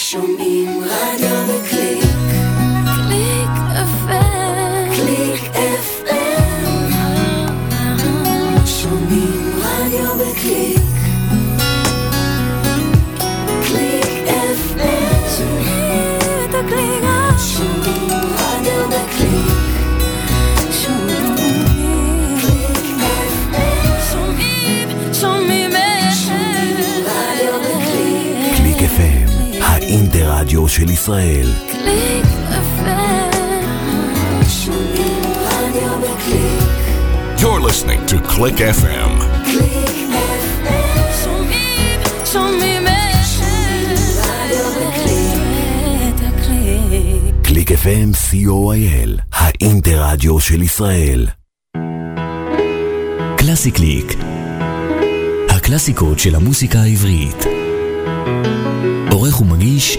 שומעים רדיו בקליק. האינטרדיו של ישראל. קליק FM. You're listening to Click FM. קליק FM. שומעים, שומעים. קליק FM, co.il, האינטרדיו של ישראל. קלאסי קליק. הקלאסיקות של המוסיקה העברית. עורך ומגיש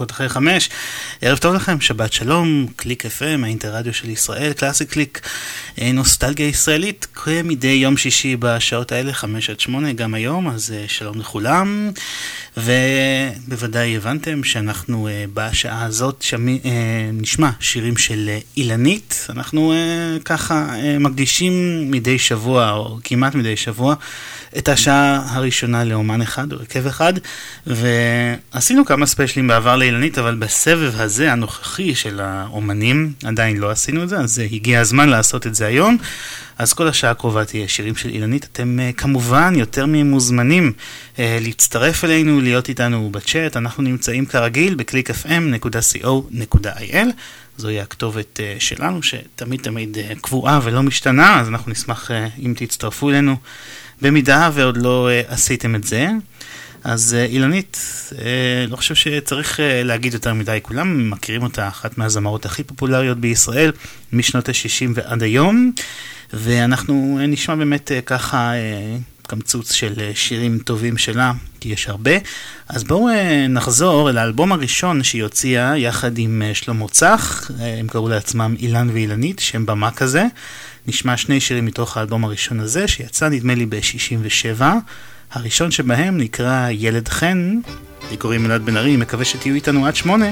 דקות אחרי חמש. ערב טוב לכם, שבת שלום, קליק FM, האינטרדיו של ישראל, קלאסי קליק, אה, נוסטלגיה ישראלית, כמדי יום שישי בשעות האלה, חמש עד שמונה, גם היום, אז שלום לכולם. ובוודאי הבנתם שאנחנו בשעה הזאת שמי, נשמע שירים של אילנית. אנחנו ככה מקדישים מדי שבוע, או כמעט מדי שבוע, את השעה הראשונה לאומן אחד או הרכב אחד, ועשינו כמה ספיישלים בעבר לאילנית, אבל בסבב הזה, הנוכחי של האומנים, עדיין לא עשינו את זה, אז הגיע הזמן לעשות את זה היום. אז כל השעה הקרובה תהיה שירים של אילנית. אתם uh, כמובן יותר ממוזמנים uh, להצטרף אלינו, להיות איתנו בצ'אט. אנחנו נמצאים כרגיל ב-clickfm.co.il. זוהי הכתובת uh, שלנו, שתמיד תמיד קבועה ולא משתנה, אז אנחנו נשמח אם תצטרפו אלינו. במידה ועוד לא uh, עשיתם את זה. אז uh, אילנית, uh, לא חושב שצריך להגיד יותר מדי, כולם מכירים אותה, אחת מהזמרות הכי פופולריות בישראל, משנות ה-60 ועד היום, ואנחנו נשמע באמת ככה קמצוץ של שירים טובים שלה, כי יש הרבה. אז בואו נחזור אל האלבום הראשון שהיא הוציאה יחד עם שלמה צח, הם קראו לעצמם אילן ואילנית, שם במה כזה. נשמע שני שירים מתוך האלבום הראשון הזה, שיצא נדמה לי ב-67. הראשון שבהם נקרא ילד חן, לי קוראים אלעד בן ארי, מקווה שתהיו איתנו עד שמונה.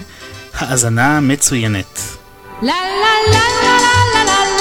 האזנה מצוינת. לה לה לה לה לה לה לה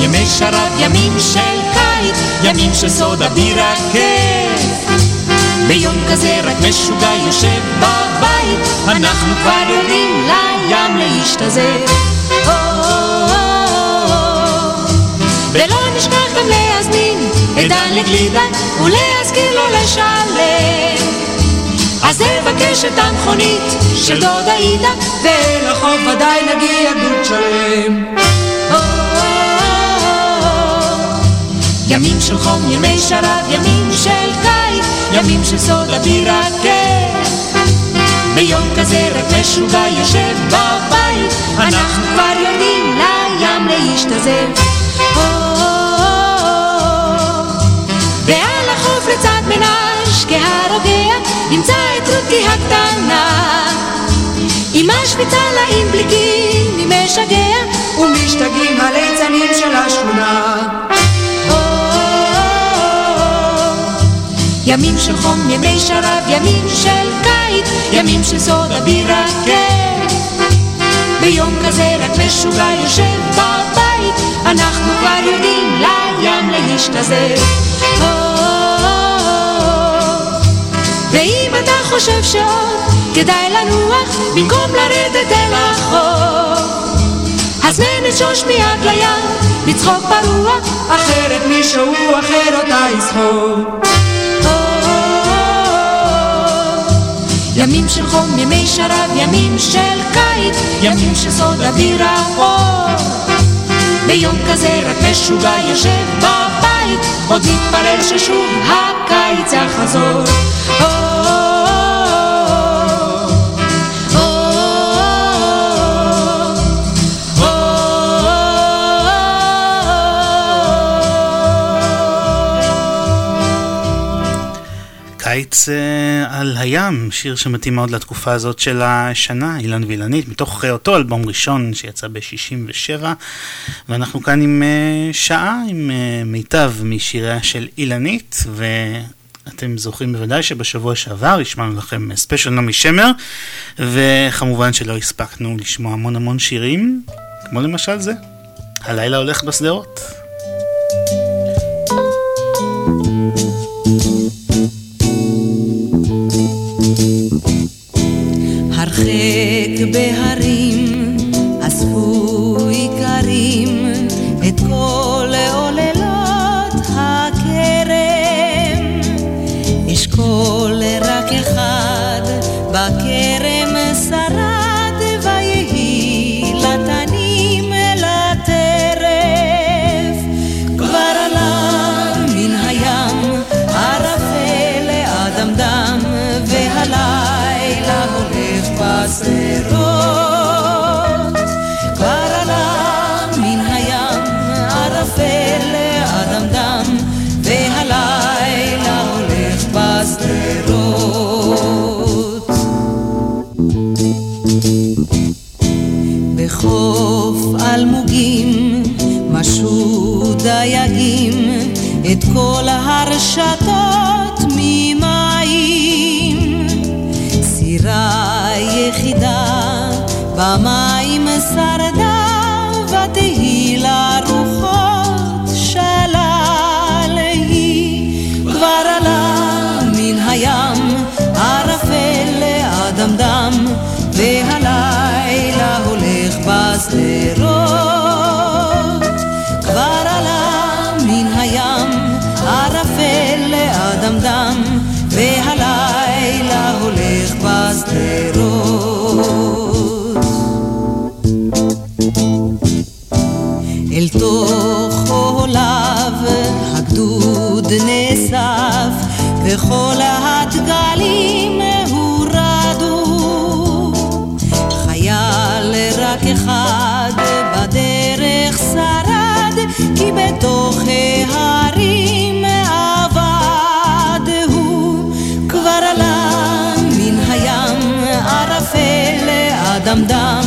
ימי שרב, ימים של קיץ, ימים של סודה בירה כיף. ביום כזה רק משוגע יושב בבית, אנחנו כבר יורדים לים להשתזף. ולא נשכח גם להזמין את דן לגלידה ולהזכיר לו לשלם. אז נבקש את המכונית של דודה עידה, ולחוף ודאי נגיע גדוד שלם. ימים של חום, ימי שרב, ימים של קיץ, ימים של סודה בירה כיף. ביום כזה רק משוגע יושב בבית, אנחנו כבר יורדים לים להשתזף. ועל החוף לצד מנש כהרוגע, נמצא את רותי הקטנה. עם משוויצה לה עם בליקים, היא משגע, ומשתגעים הליצנים של השכונה. ימים של חום, ימי שרב, ימים של קיץ. ימים של סודה בירה כיף. ביום כזה רק משוגע יושב בבית, אנחנו כבר יודעים לים להשתזף. ואם אתה חושב שעוד כדאי לנוח במקום לרדת אל החוף אז ננשוש מיד לים, לצחוק ברוח, אחרת מישהו אחר אותה יסחוק. ימים של חום, ימי שרב, ימים של קיץ, ימים של סוד אוויר האור. ביום כזה רק משוגע יושב בבית, עוד מתפלל ששוב הקיץ יחזור. קיץ אה, על הים, שיר שמתאים מאוד לתקופה הזאת של השנה, אילן וילנית, מתוך אה, אותו אלבום ראשון שיצא ב-67, ואנחנו כאן עם אה, שעה, עם מיטב משיריה של אילנית, ואתם זוכרים בוודאי שבשבוע שעבר השמענו לכם ספיישל נעמי שמר, וכמובן שלא הספקנו לשמוע המון המון שירים, כמו למשל זה, הלילה הולך בשדרות. חיק בהר... shut I וכל הדגלים הורדו חייל רק אחד בדרך שרד כי בתוך ההרים עבד הוא כבר עלה מן הים ערפל אדמדם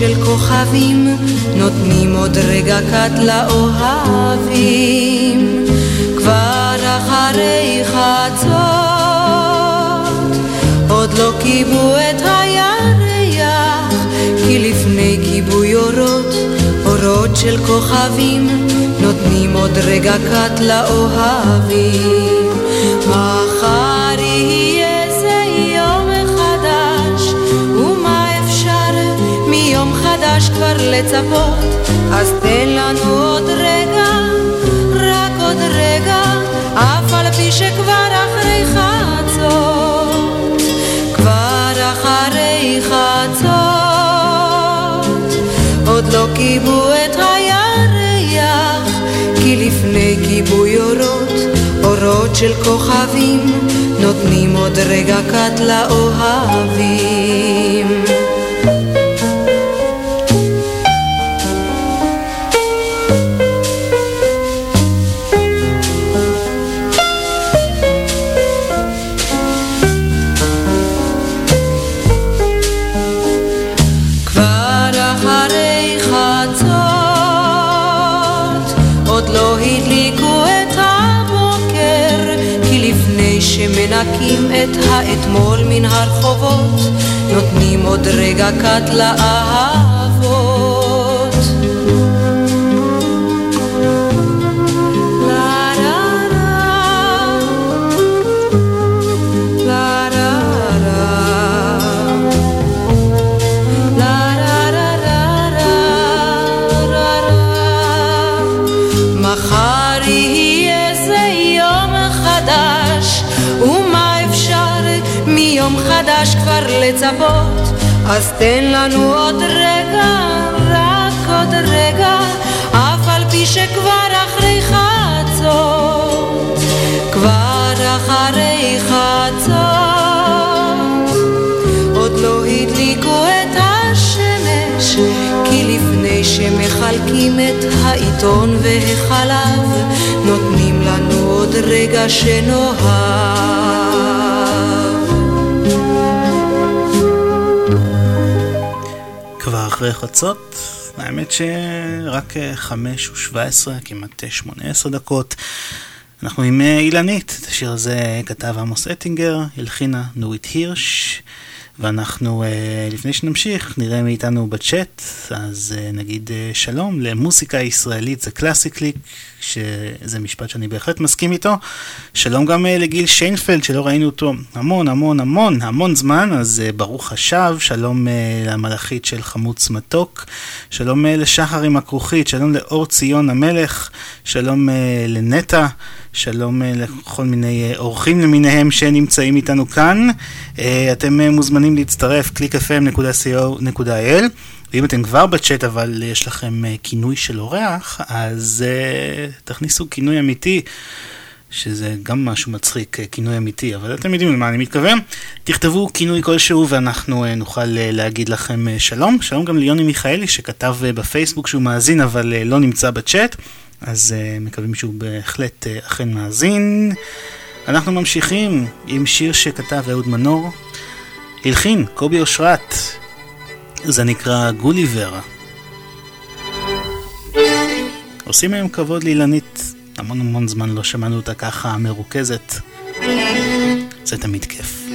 של כוכבים, נותנים עוד רגע קט לאוהבים. כבר אחרי חצות, עוד לא כיבו את הירח, כי לפני כיבוי אורות, אורות של כוכבים, נותנים עוד רגע קט לאוהבים. מחר חדש כבר לצפות? אז תן לנו עוד רגע, רק עוד רגע, אף על פי שכבר אחרי חצות, כבר אחרי חצות, עוד לא כיבו את הירח, כי לפני כיבוי אורות, אורות של כוכבים, נותנים עוד רגע קט לאוהבים. את האתמול מן הרחובות, נותנים עוד רגע קט לאהבות. אז תן לנו עוד רגע, רק עוד רגע, אף על פי שכבר אחרי חצות, כבר אחרי חצות. עוד לא הדליקו את השמש, כי לפני שמחלקים את העיתון והחלב, נותנים לנו עוד רגע שנאהב. אחרי חצות, האמת שרק אה, חמש ושבע עשרה, כמעט אה, שמונה עשרה דקות. אנחנו עם אה, אילנית, את השיר הזה כתב עמוס אטינגר, הלחינה נורית הירש, ואנחנו, אה, לפני שנמשיך, נראה מאיתנו בצ'אט, אז אה, נגיד אה, שלום למוסיקה ישראלית, זה קלאסי קליק, שזה משפט שאני בהחלט מסכים איתו. שלום גם לגיל שיינפלד, שלא ראינו אותו המון המון המון המון זמן, אז ברוך השב, שלום למלאכית של חמוץ מתוק, שלום לשחר עם הכרוכית, שלום לאור ציון המלך, שלום לנטע. שלום לכל מיני אורחים למיניהם שנמצאים איתנו כאן. אתם אה, מוזמנים להצטרף, www.clickfm.co.il ואם אתם כבר בצ'אט אבל יש לכם אה, כינוי של אורח, אז uh, תכניסו כינוי אמיתי. שזה גם משהו מצחיק, אה, כינוי אמיתי, אבל אתם יודעים למה אני מתכוון. תכתבו כינוי כלשהו ואנחנו אה, נוכל אה, להגיד לכם אה, שלום. שלום גם ליוני מיכאלי שכתב אה, בפייסבוק שהוא מאזין אבל אה, לא נמצא בצ'אט, אז אה, מקווים שהוא בהחלט אה, אכן מאזין. אנחנו ממשיכים עם שיר שכתב אהוד מנור, הלחין קובי אושרת, זה נקרא גוליבר. עושים היום כבוד לאילנית, המון המון זמן לא שמענו אותה ככה מרוכזת. זה תמיד כיף.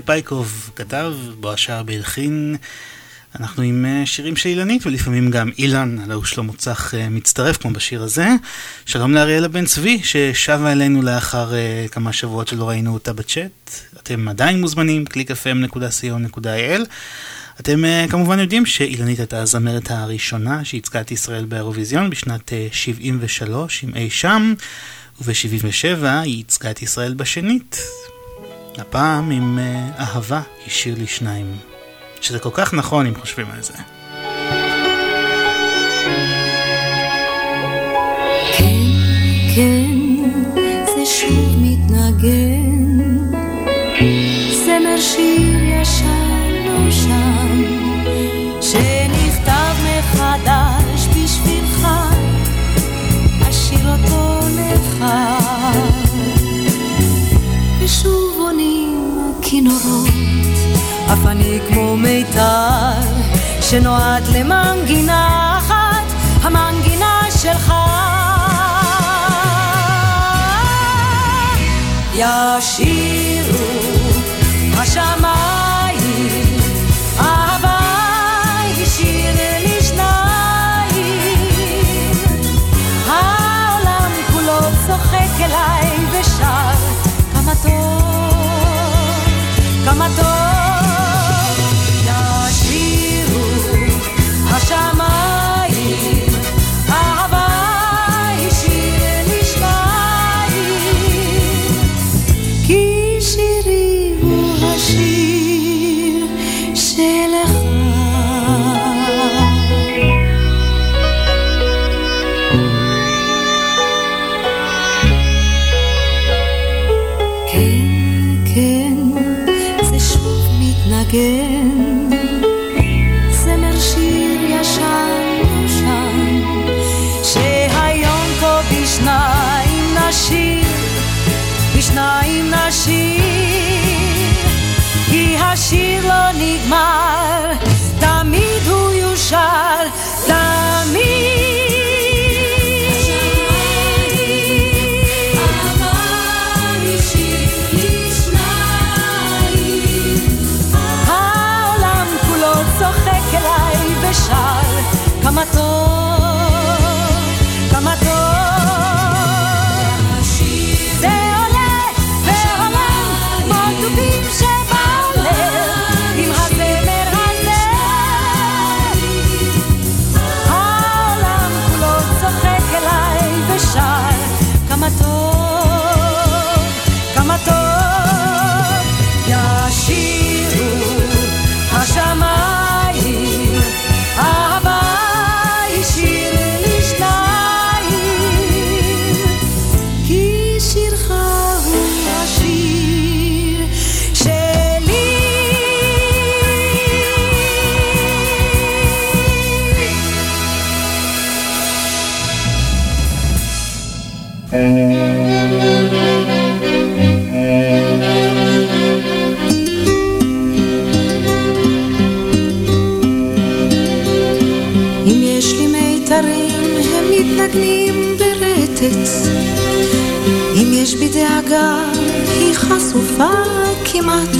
פייקוב כתב, בועשר בהלחין. אנחנו עם אה, שירים של אילנית ולפעמים גם אילן, הלא הוא שלמה צח אה, מצטרף כמו בשיר הזה. שלום לאריאלה בן צבי ששבה אלינו לאחר uh, כמה שבועות שלא ראינו אותה בצ'אט. אתם עדיין מוזמנים, www.clickfm.co.il. אתם כמובן יודעים שאילנית הייתה הזמרת הראשונה שייצגה את ישראל באירוויזיון בשנת uh, 73 עם אי שם, וב-77 היא ייצגה את ישראל בשנית. הפעם עם uh, אהבה השאיר לי שניים. שזה כל כך נכון אם חושבים על זה. כן, כן, שיר נושן, שנכתב שנועד למנגינה אחת, המנגינה שלך. ישירו השמיים אהבה השאיר לי שניים העולם כולו צוחק אליי ושר כמה טוב, כמה טוב 夜 חשופה כמעט.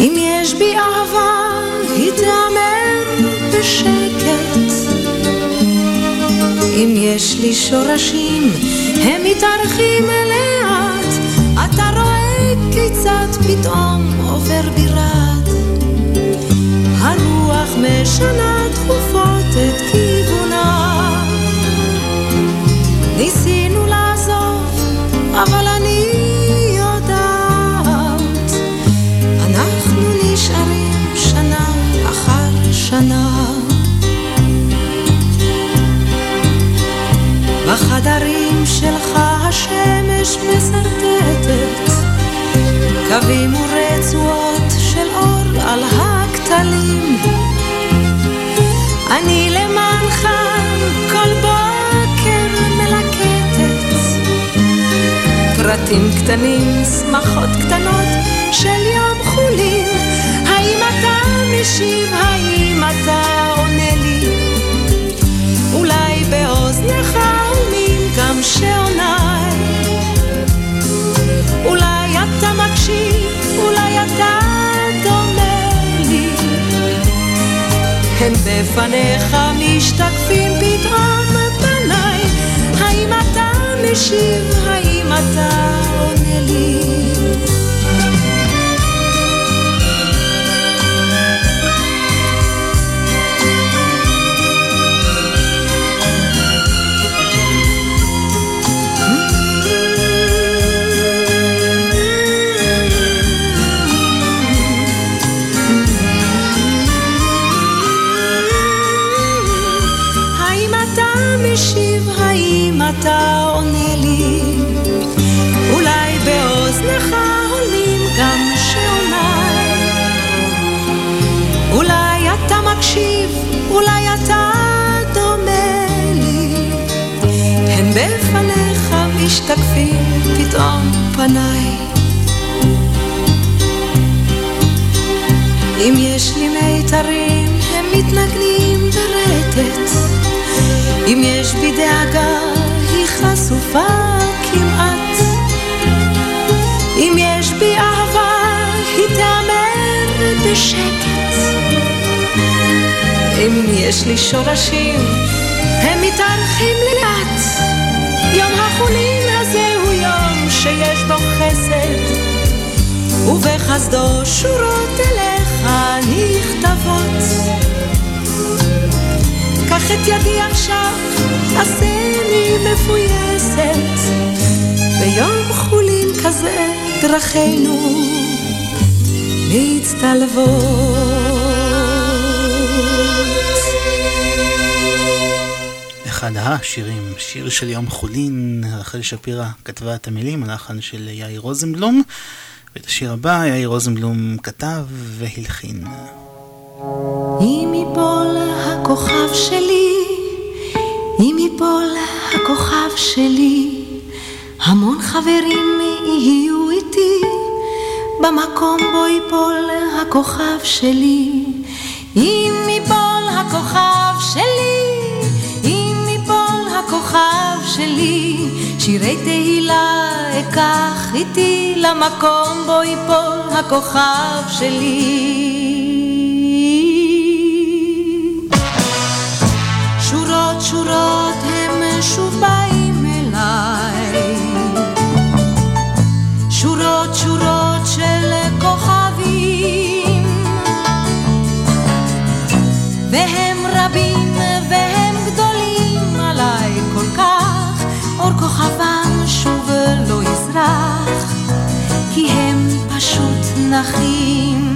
אם יש בי אהבה, היא תיאמר בשקט. אם יש לי שורשים, הם מתארחים לאט. אתה רואה כיצד פתאום עובר בירד. הרוח משנה תכופות את כיוונה. בחדרים שלך השמש מסרטטת קווים ורצועות של אור על הכתלים. אני למענך כל בוקר מלקטת פרטים קטנים, שמחות קטנות של יום חולין. האם אתה משיב? שעונה אולי אתה מקשיב, אולי אתה דומה לי. הם בפניך משתקפים פתאום פניי האם אתה משיב, האם אתה עונה לי? אתה עונה לי? אולי באוזנך עולים גם שעוניי. אולי אתה מקשיב, אולי אתה דומה לי. הן בפניך משתקפים פתאום פניי. אם יש לי מיתרים, הם מתנגנים ברטט. אם יש בי דאגה, חשופה כמעט. אם יש בי אהבה, היא תאמר בשקט. אם יש לי שורשים, הם מתארחים לאט. יום החולין הזה הוא יום שיש בו חסד, ובחסדו שורות אליך נכתבות. קח את ידי עכשיו, עשני מפויסת. ביום חולין כזה דרכינו מצטלבות. אחד השירים, שיר של יום חולין, רחל שפירא כתבה את המילים, הלחן של יאיר רוזנבלום, ואת השיר הבא יאיר רוזנבלום כתב והלחין. אם יפול הכוכב שלי, אם יפול הכוכב שלי, המון חברים יהיו איתי, במקום בו יפול הכוכב שלי. אם יפול הכוכב שלי, אם יפול הכוכב שלי, שירי תהילה אקח איתי למקום בו יפול הכוכב שלי. שורות הם שוב באים אליי. שורות שורות של כוכבים. והם רבים והם גדולים עליי כל כך, אור כוכבם שוב לא יזרח, כי הם פשוט נחים.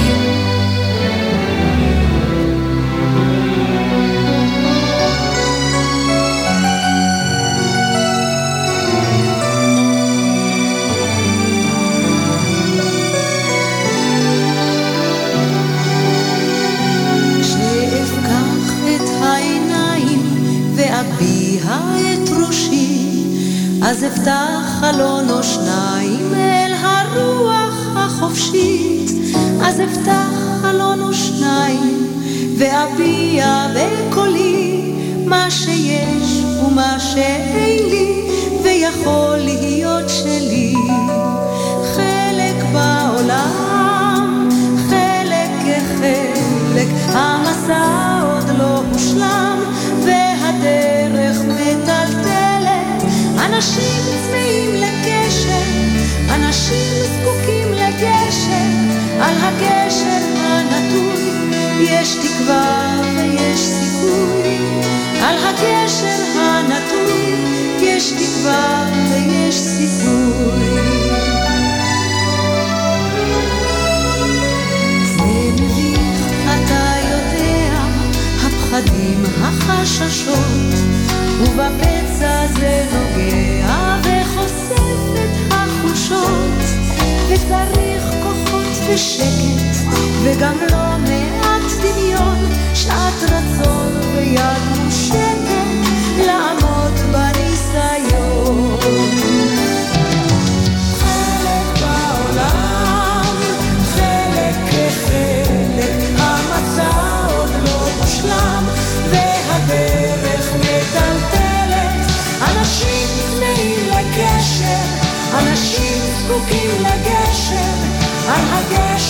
ושקט, וגם לא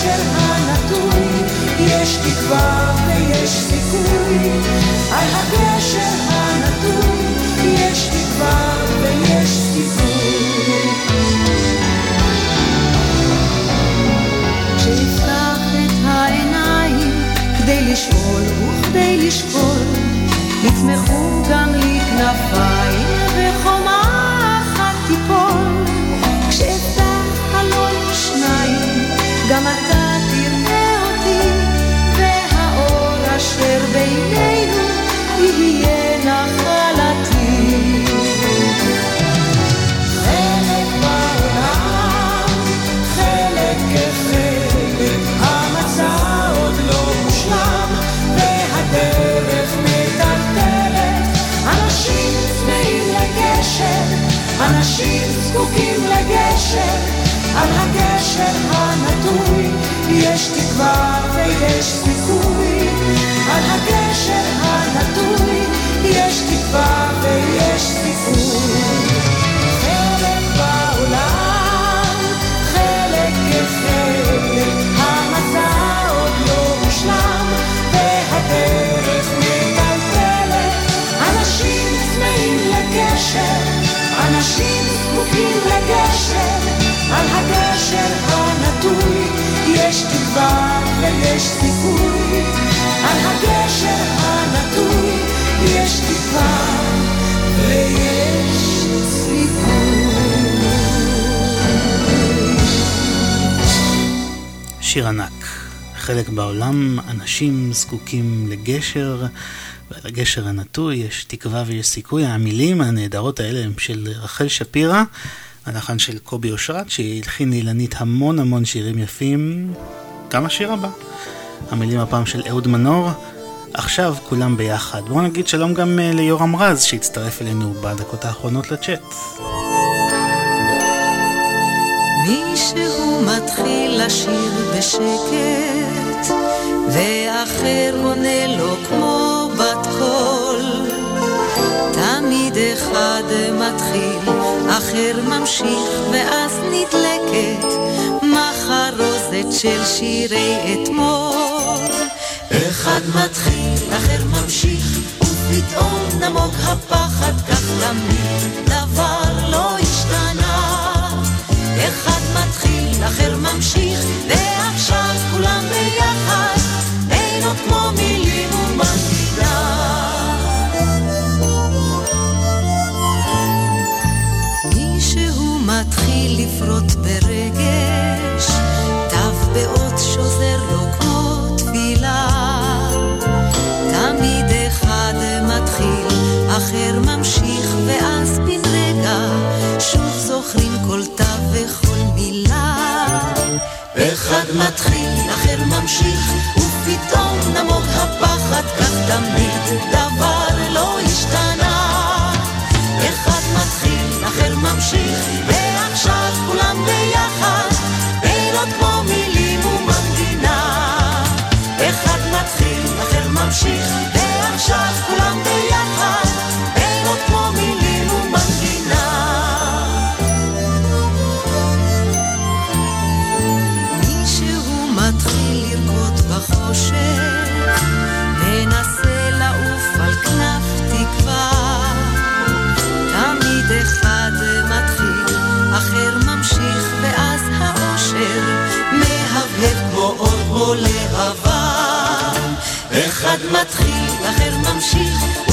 הגשר הנטוי. יש תקווה ויש סיכוי, על הגשר הנטוי יש תקווה ויש סיכוי. כשנפתח את העיניים כדי לשאול וכדי לשקול, יצמחו גם לי כנפיים אנשים זקוקים לגשר, על הגשר הנטוי יש תקווה ויש סיכוי, על הגשר הנטוי יש תקווה ויש סיכוי. חלק בעולם, חלק כחלק, המסע עוד לא מושלם, והדרך מטלטלת. אנשים צמאים לגשר, זקוקים לגשר, על הגשר הנטוי יש תקווה ויש סיכוי, על הגשר הנטוי יש תקווה ויש שיר ענק. חלק בעולם אנשים זקוקים לגשר, הגשר הנטוי יש תקווה ויש סיכוי. המילים הנהדרות האלה הם של רחל שפירא, הלחן של קובי אושרת, שהלחין אילנית המון המון שירים יפים. גם השיר הבא. המילים הפעם של אהוד מנור. עכשיו כולם ביחד. בואו נגיד שלום גם אה, ליורם רז שהצטרף אלינו בדקות האחרונות לצ'אט. מישהו מתחיל לשיר בשקט, ואחר עונה לו כמו בת קול. תמיד אחד מתחיל, אחר ממשיך, ואז נדלקת מחרוזת של שירי אתמול. אחד מתחיל, אחר ממשיך, ופתאום נמוג הפחד, כך תמיד דבר לא השתנה. אחד מתחיל, אחר ממשיך, ועכשיו כולם ביחד, מתחיל, אחר ממשיך, ופתאום נמוג הפחד, כך תמיד דבר לא השתנה. אחד מתחיל, אחר ממשיך, ועכשיו כולם ביחד, אין עוד כמו מילים ומנגינה. אחד מתחיל, אחר ממשיך, ועכשיו כולם ביחד, להבה. אחד מתחיל, אחר ממשיך,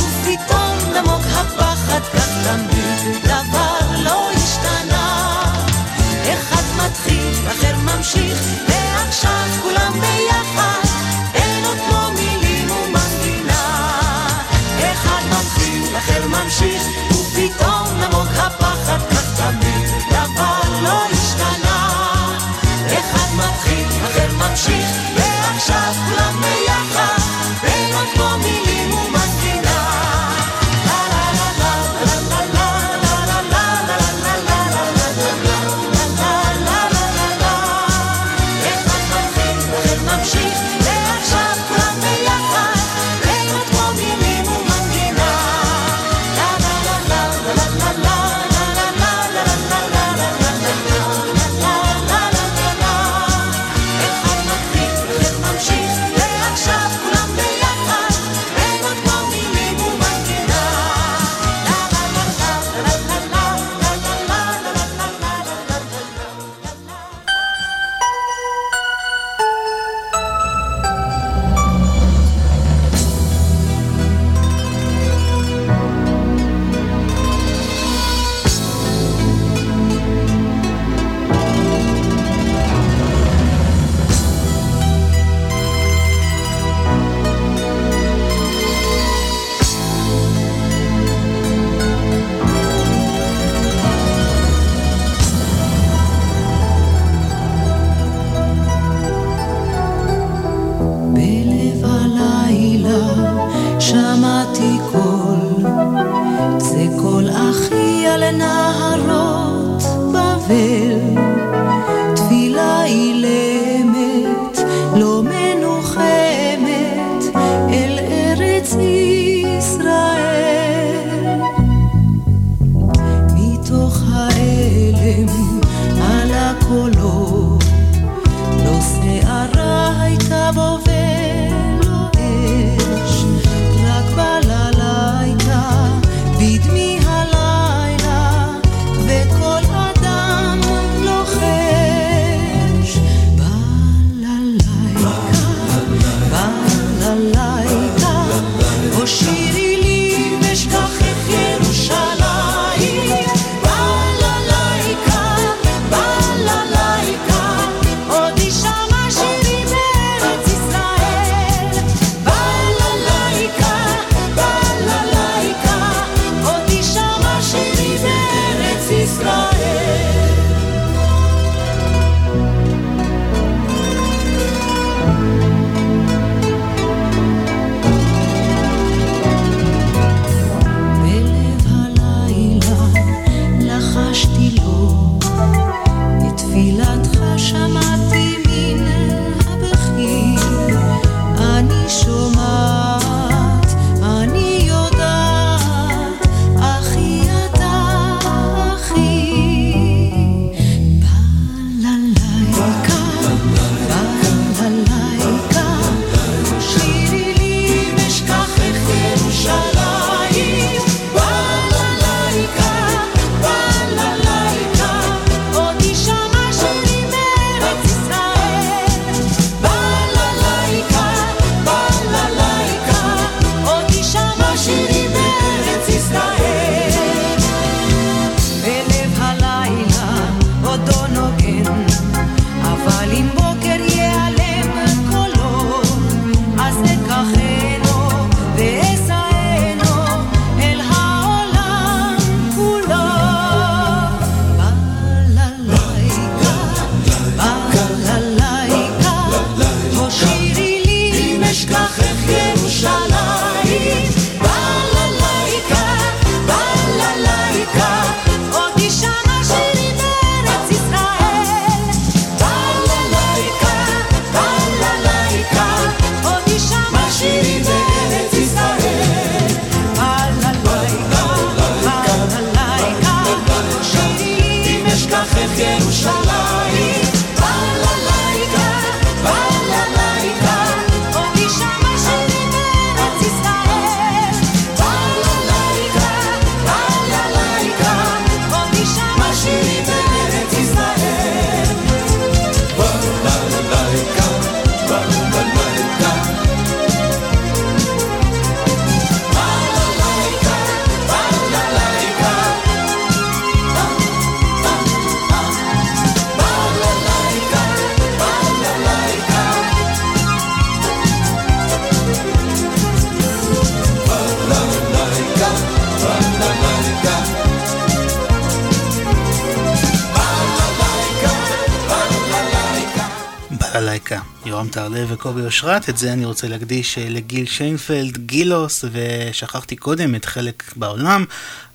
וקובי אושרת. את זה אני רוצה להקדיש אה, לגיל שיינפלד, גילוס, ושכחתי קודם את חלק בעולם.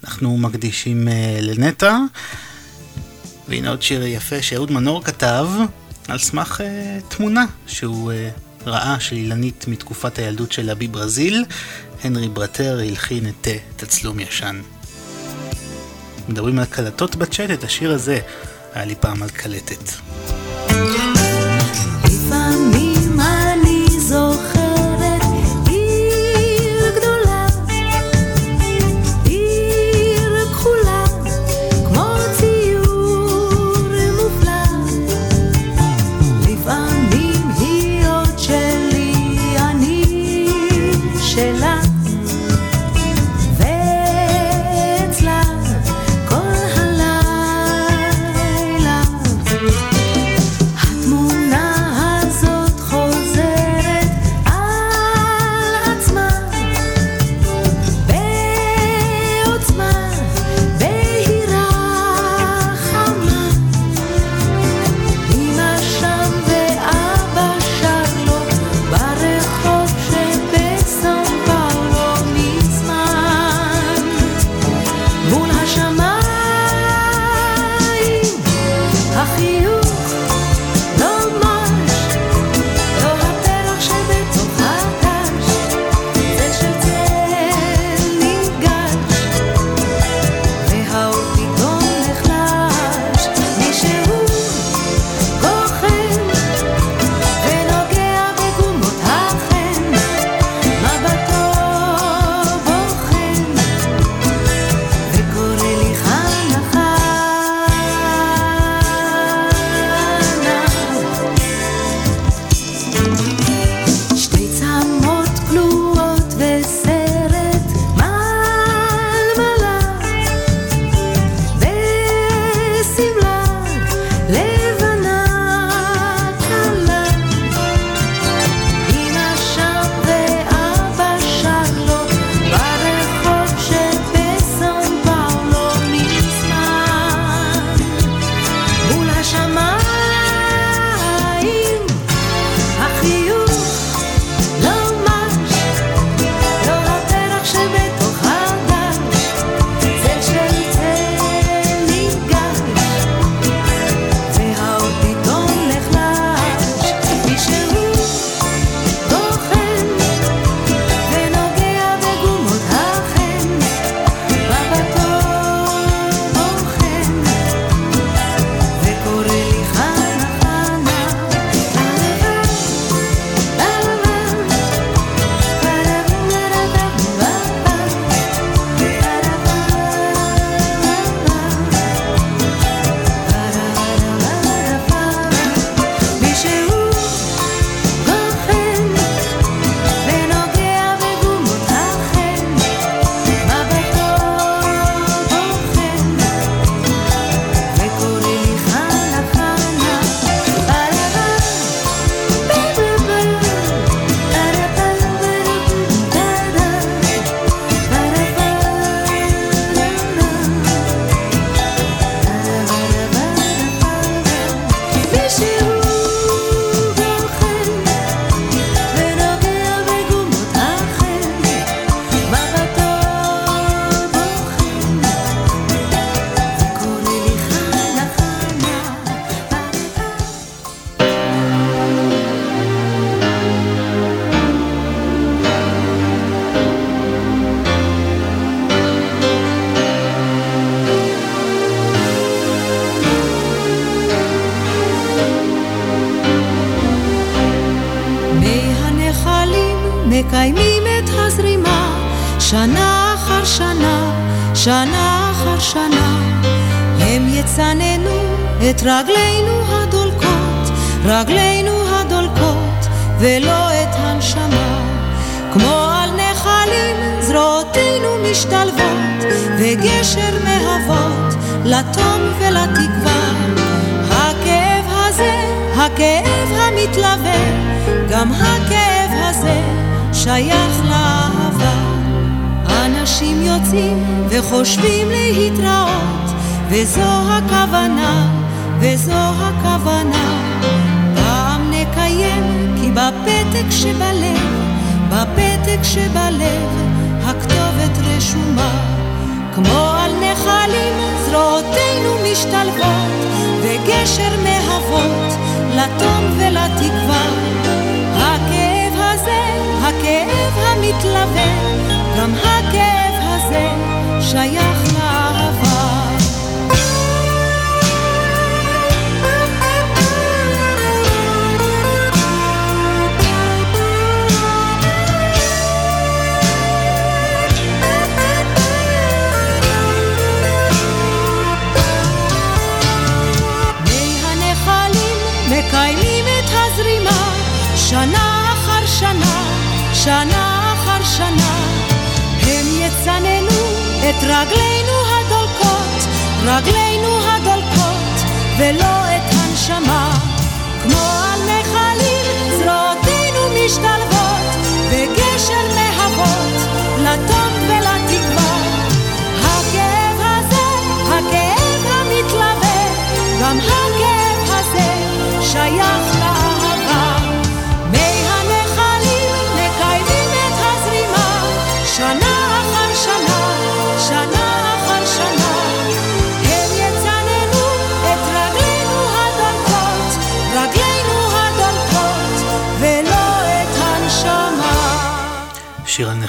אנחנו מקדישים אה, לנטע. והנה עוד שיר יפה שאהוד מנור כתב על סמך uh, תמונה שהוא uh, ראה של אילנית מתקופת הילדות שלה בברזיל. הנרי ברטר הלחין את uh, תצלום ישן. מדברים על קלטות בצ'אט, את השיר הזה היה לי פעם על קלטת.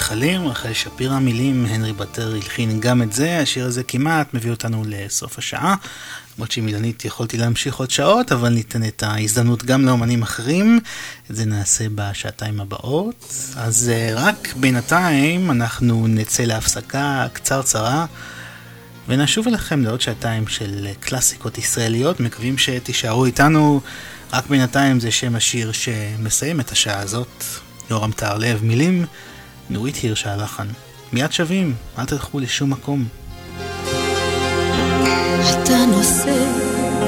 הנחלים, רחל שפירא מילים, הנרי בטר הלחין גם את זה, השיר הזה כמעט מביא אותנו לסוף השעה. למרות שעם אילנית יכולתי להמשיך עוד שעות, אבל ניתן את ההזדמנות גם לאמנים אחרים. את זה נעשה בשעתיים הבאות. אז uh, רק בינתיים אנחנו נצא להפסקה קצרצרה, ונשוב אליכם לעוד שעתיים של קלאסיקות ישראליות. מקווים שתישארו איתנו. רק בינתיים זה שם השיר שמסיים את השעה הזאת. יורם טהרלב, מילים, נורית הירש הלחן. מיד שווים, אל תלכו לשום מקום. אתה נושא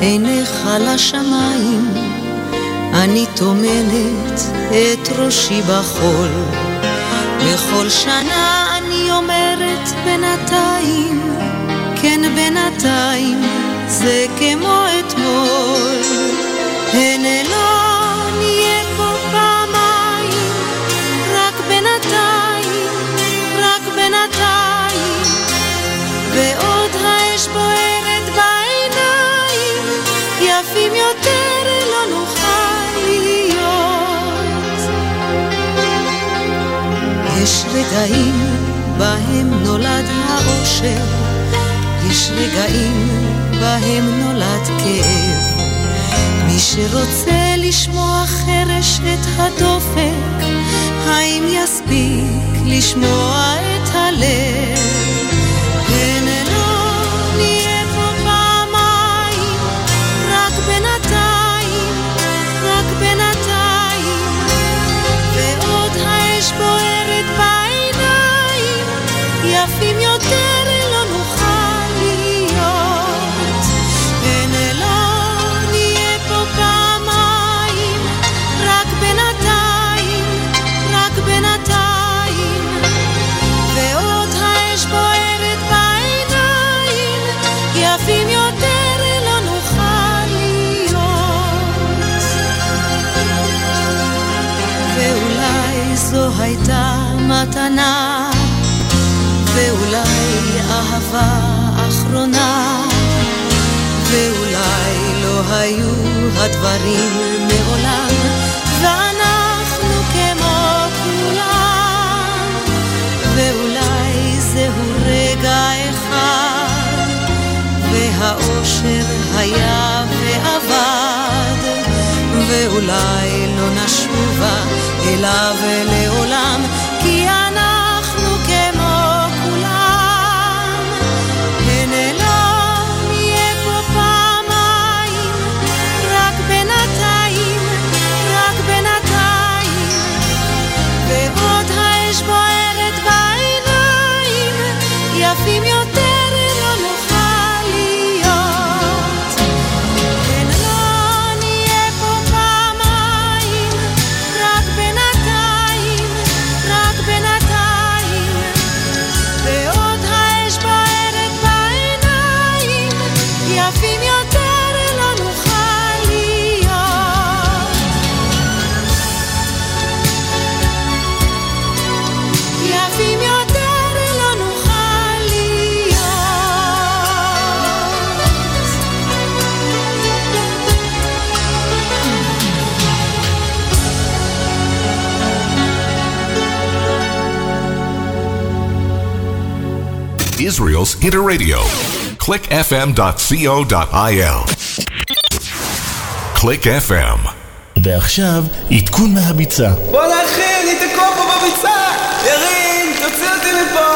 עיניך לשמיים, אני טומנת את ראשי בחול. בכל שנה אני אומרת בינתיים, כן בינתיים, זה כמו אתמול. הנה לא רגעים בהם נולד האושר, יש רגעים בהם נולד כאב. מי שרוצה לשמוע חרש את הדופק, האם יספיק לשמוע את הלב? אהבה אחרונה, ואולי לא היו הדברים מעולם, ואנחנו כמו כולם, ואולי זהו רגע אחד, והאושר היה ואבד, ואולי לא נשובה אליו לעולם, Inter Radio. clickfm.co.il. Click FM. ועכשיו, עדכון מהביצה. בוא נכין, היא תקוע פה בביצה! ירין, תוציא אותי מפה!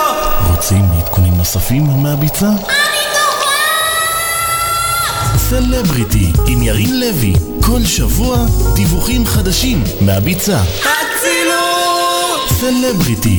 רוצים עדכונים נוספים מהביצה? סלבריטי עם ירין לוי, כל שבוע דיווחים חדשים מהביצה. אצילות! סלבריטי.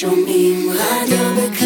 שומעים רדיו בקליק,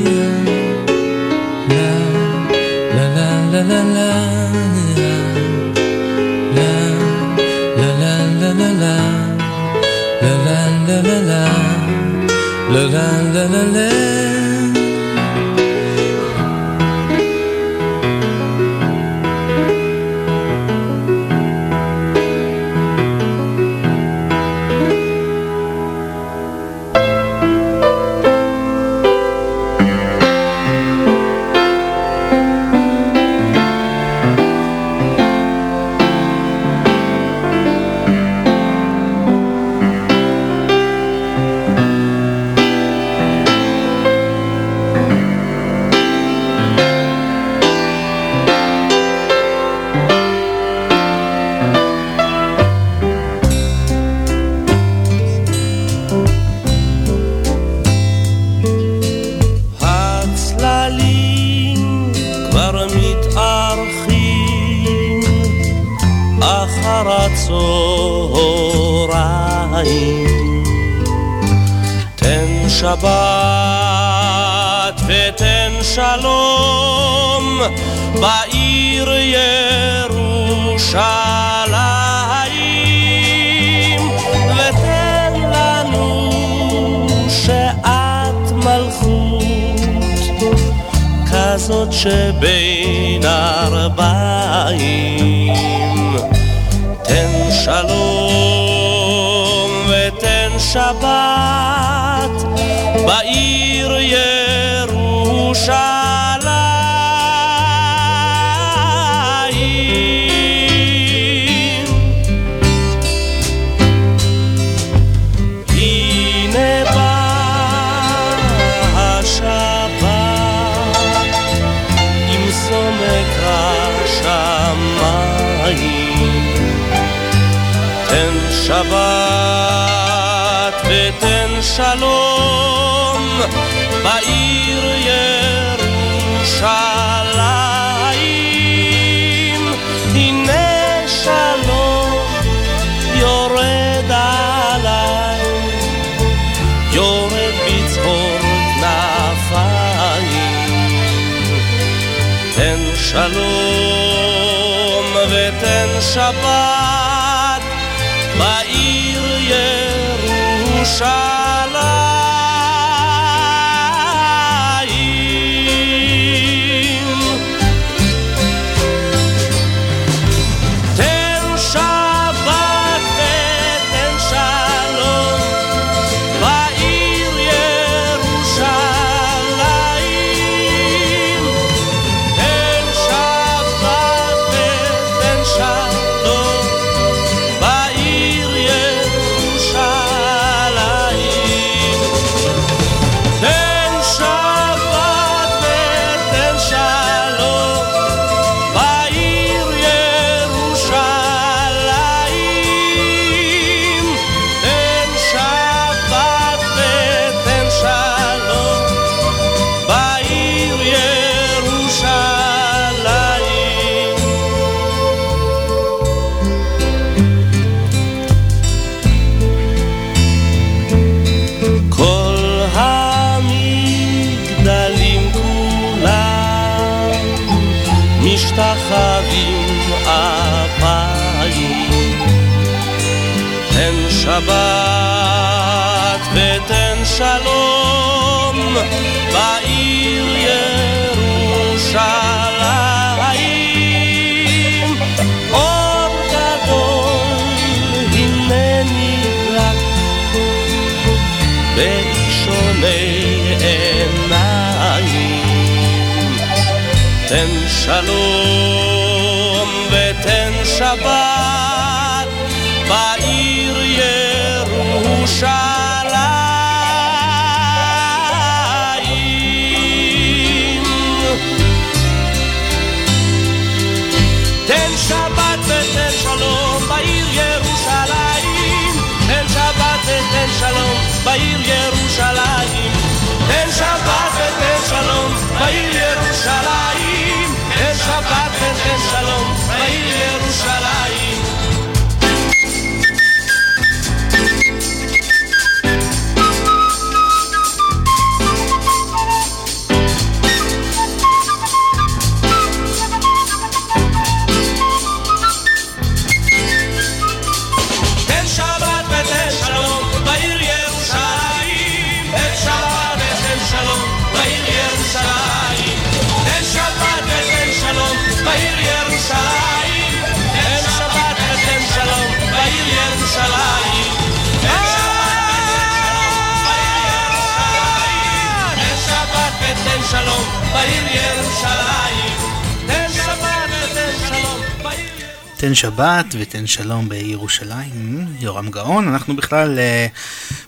תן שבת ותן שלום בירושלים, יורם גאון, אנחנו בכלל אה,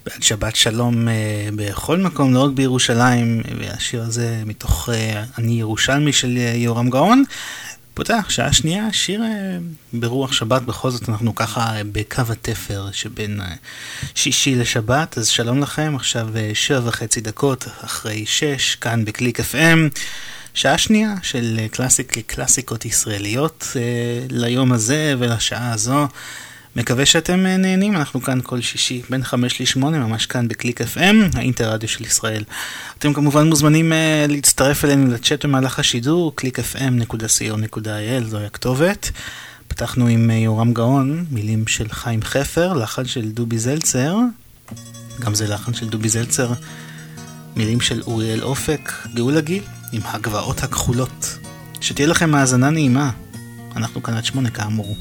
בעד שבת שלום אה, בכל מקום, לא רק בירושלים, והשיר הזה מתוך אה, אני ירושלמי של יורם גאון. פותח, שעה שנייה, שיר ברוח שבת, בכל זאת אנחנו ככה בקו התפר שבין שישי לשבת, אז שלום לכם, עכשיו שבע וחצי דקות אחרי שש, כאן בקליק FM. שעה שנייה של אה, קלאסיק לקלאסיקות ישראליות אה, ליום הזה ולשעה הזו. מקווה שאתם אה, נהנים, אנחנו כאן כל שישי בין 5 ל-8, ממש כאן בקליק FM, האינטרדיו של ישראל. אתם כמובן מוזמנים להצטרף אלינו לצ'אט במהלך השידור, clickfm.co.il, זוהי הכתובת. פתחנו עם יורם גאון, מילים של חיים חפר, לחן של דובי זלצר, גם זה לחן של דובי זלצר, מילים של אוריאל אופק, גאולה גיל, עם הגבעות הכחולות. שתהיה לכם האזנה נעימה. אנחנו כאן עד שמונה כאמור.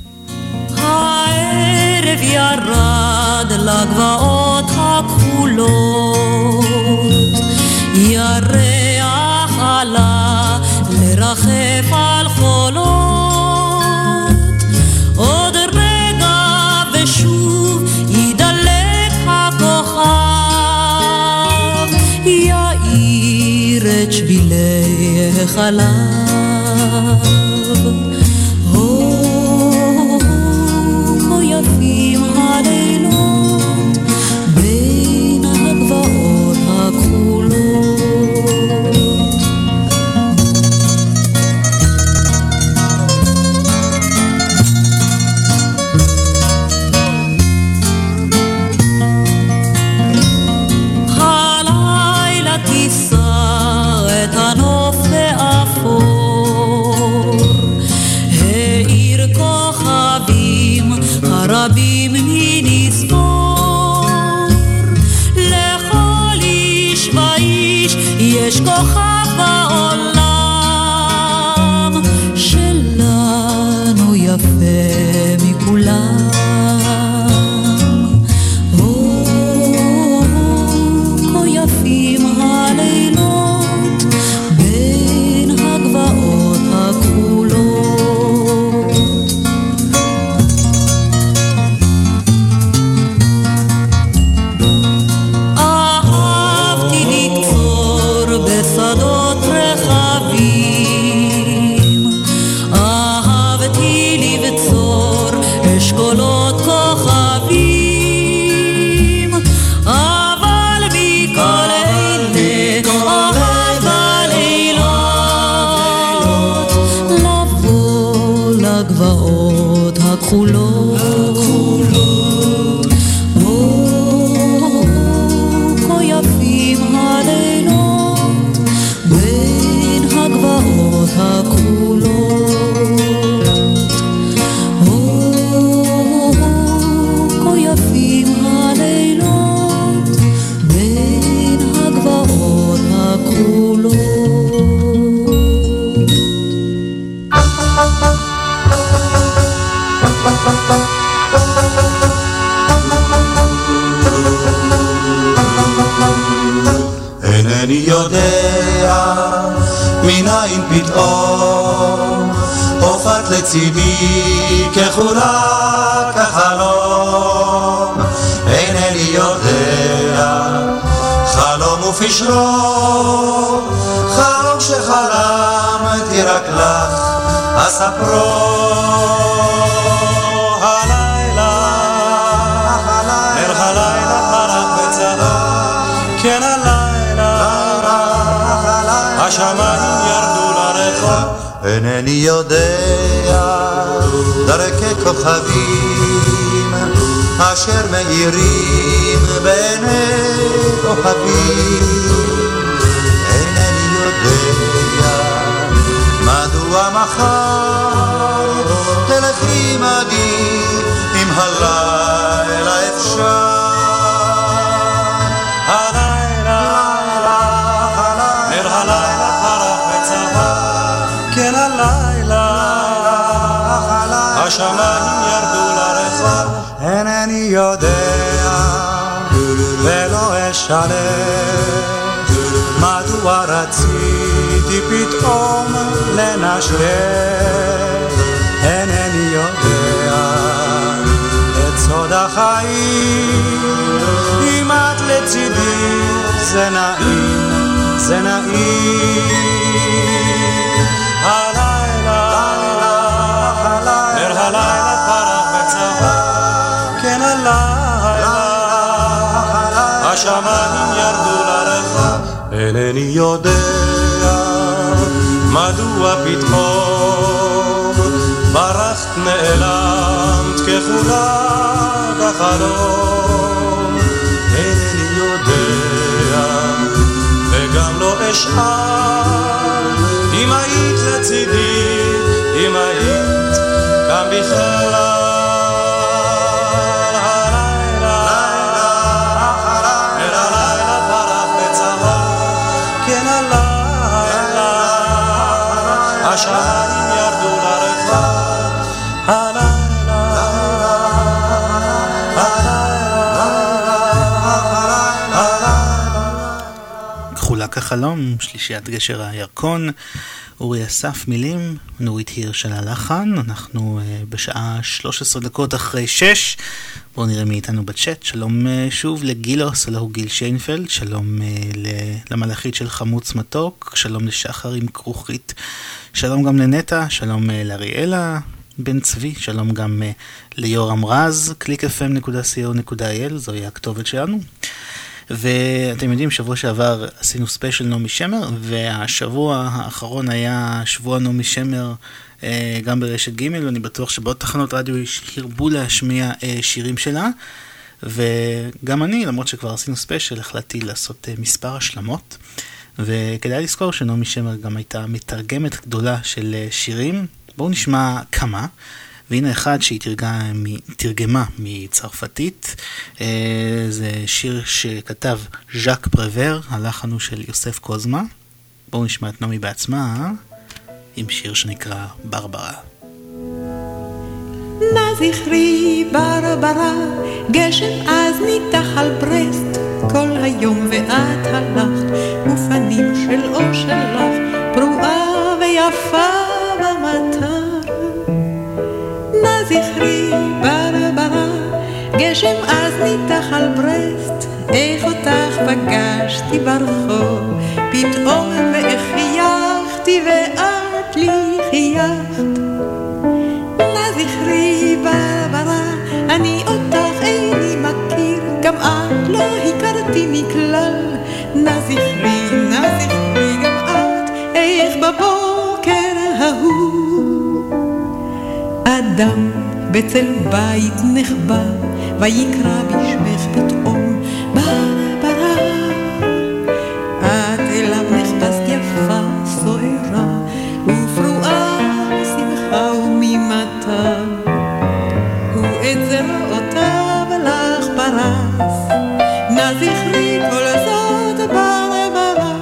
הערב ירד לגבעות הכחולות, ירח עלה לרחף על חולות. שחלם פתאום הופעת לצידי כחולה כחלום אינני יודע חלום ופשרו חלום שחלמתי רק לך אספרו לרחוב. אינני יודע דרכי כוכבים אשר מאירים בעיני אוהבים. אינני יודע מדוע מחר תלכי עמדי אם הלילה אפשר יודע ולא אשלם. מדוע רציתי פתאום לנשק, אינני יודע את סוד החיים. אם את לצידי זה נעים, זה נעים. השמיים ירדו לרחוב, אינני יודע מדוע פתאום ברחת נעלמת ככולה בחלום, אינני יודע וגם לא אשאל כחלום, שלישיית גשר הירקון. אורי אסף מילים, נורית הירש על הלחן, אנחנו uh, בשעה 13 דקות אחרי 6, בואו נראה מי איתנו בצ'אט, שלום uh, שוב לגילוס, הלא גיל שיינפלד, שלום uh, למלאכית של חמוץ מתוק, שלום לשחר עם כרוכית, שלום גם לנטע, שלום uh, לאריאלה בן צבי, שלום גם uh, ליורם רז, www.clickfm.co.il, זוהי הכתובת שלנו. ואתם יודעים, שבוע שעבר עשינו ספיישל נעמי שמר, והשבוע האחרון היה שבוע נעמי שמר אה, גם ברשת ג', ואני בטוח שבעוד תחנות רדיו הרבו להשמיע אה, שירים שלה. וגם אני, למרות שכבר עשינו ספיישל, החלטתי לעשות אה, מספר השלמות. וכדאי לזכור שנעמי שמר גם הייתה מתרגמת גדולה של שירים. בואו נשמע כמה. והנה אחד שהיא תרגמה מצרפתית, אה, זה שיר שכתב ז'אק פרוור, הלחן הוא של יוסף קוזמה. בואו נשמע את נעמי בעצמה עם שיר שנקרא ברברה. נא זכרי ברברה, גשם אז ניתח על ברסט, כל היום ואת הלכת, ופנים של אור שלך, פרועה ויפה זכרי ברברה, גשם אז ניתח על ברסט, איך אותך פגשתי ברחוב, פתאום ואיך חייכתי ואת לי חייכת. נא זכרי ברברה, אני אותך איני מכיר, גם את לא הכרתי מכלל. נא זכרי, נא זכרי גם את, איך בבוקר ההוא. אדם בצל בית נחבא, ויקרא בשמך פתאום ברברה. את אליו נחפשת יפה, סוערה, ופרועה משמחה וממטה. הוא את זרועותיו לך פרס, נא זכרי כל זאת ברברה.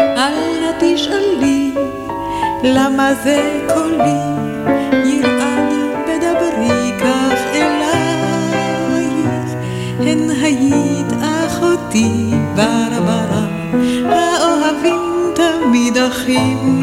אל תשאלי למה זה קולי be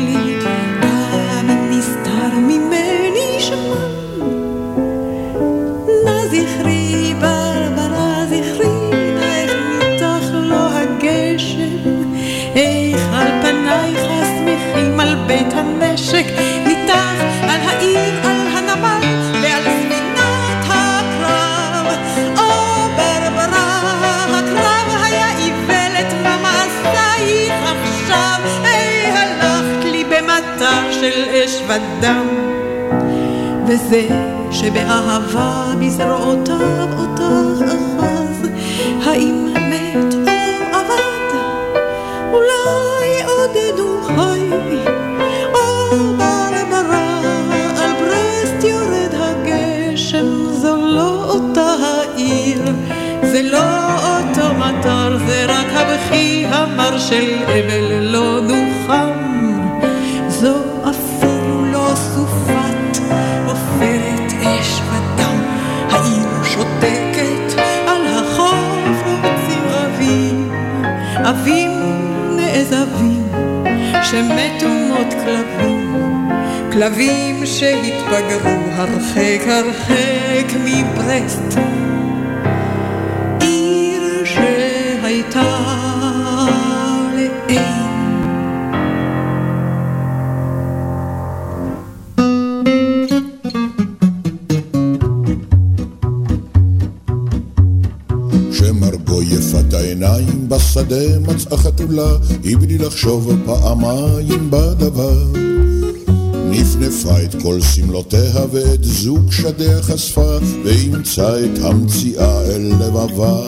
ודם. וזה שבאהבה בזרועותיו אותך אחז, האם מת או אבד? אולי עודנו חי, או ברברה, על ברסט יורד הגשם, זו לא אותה העיר, זה לא אותו מטר, זה רק הבכי המר של אבל שמתו מות כלבים, כלבים שהתבגרו הרחק הרחק מברסט, בשדה מצאה חתולה, היא בלי לחשוב פעמיים בדבר. נפנפה את כל שמלותיה ואת זוג שדיה חשפה, ואימצה את המציאה אל לבבה.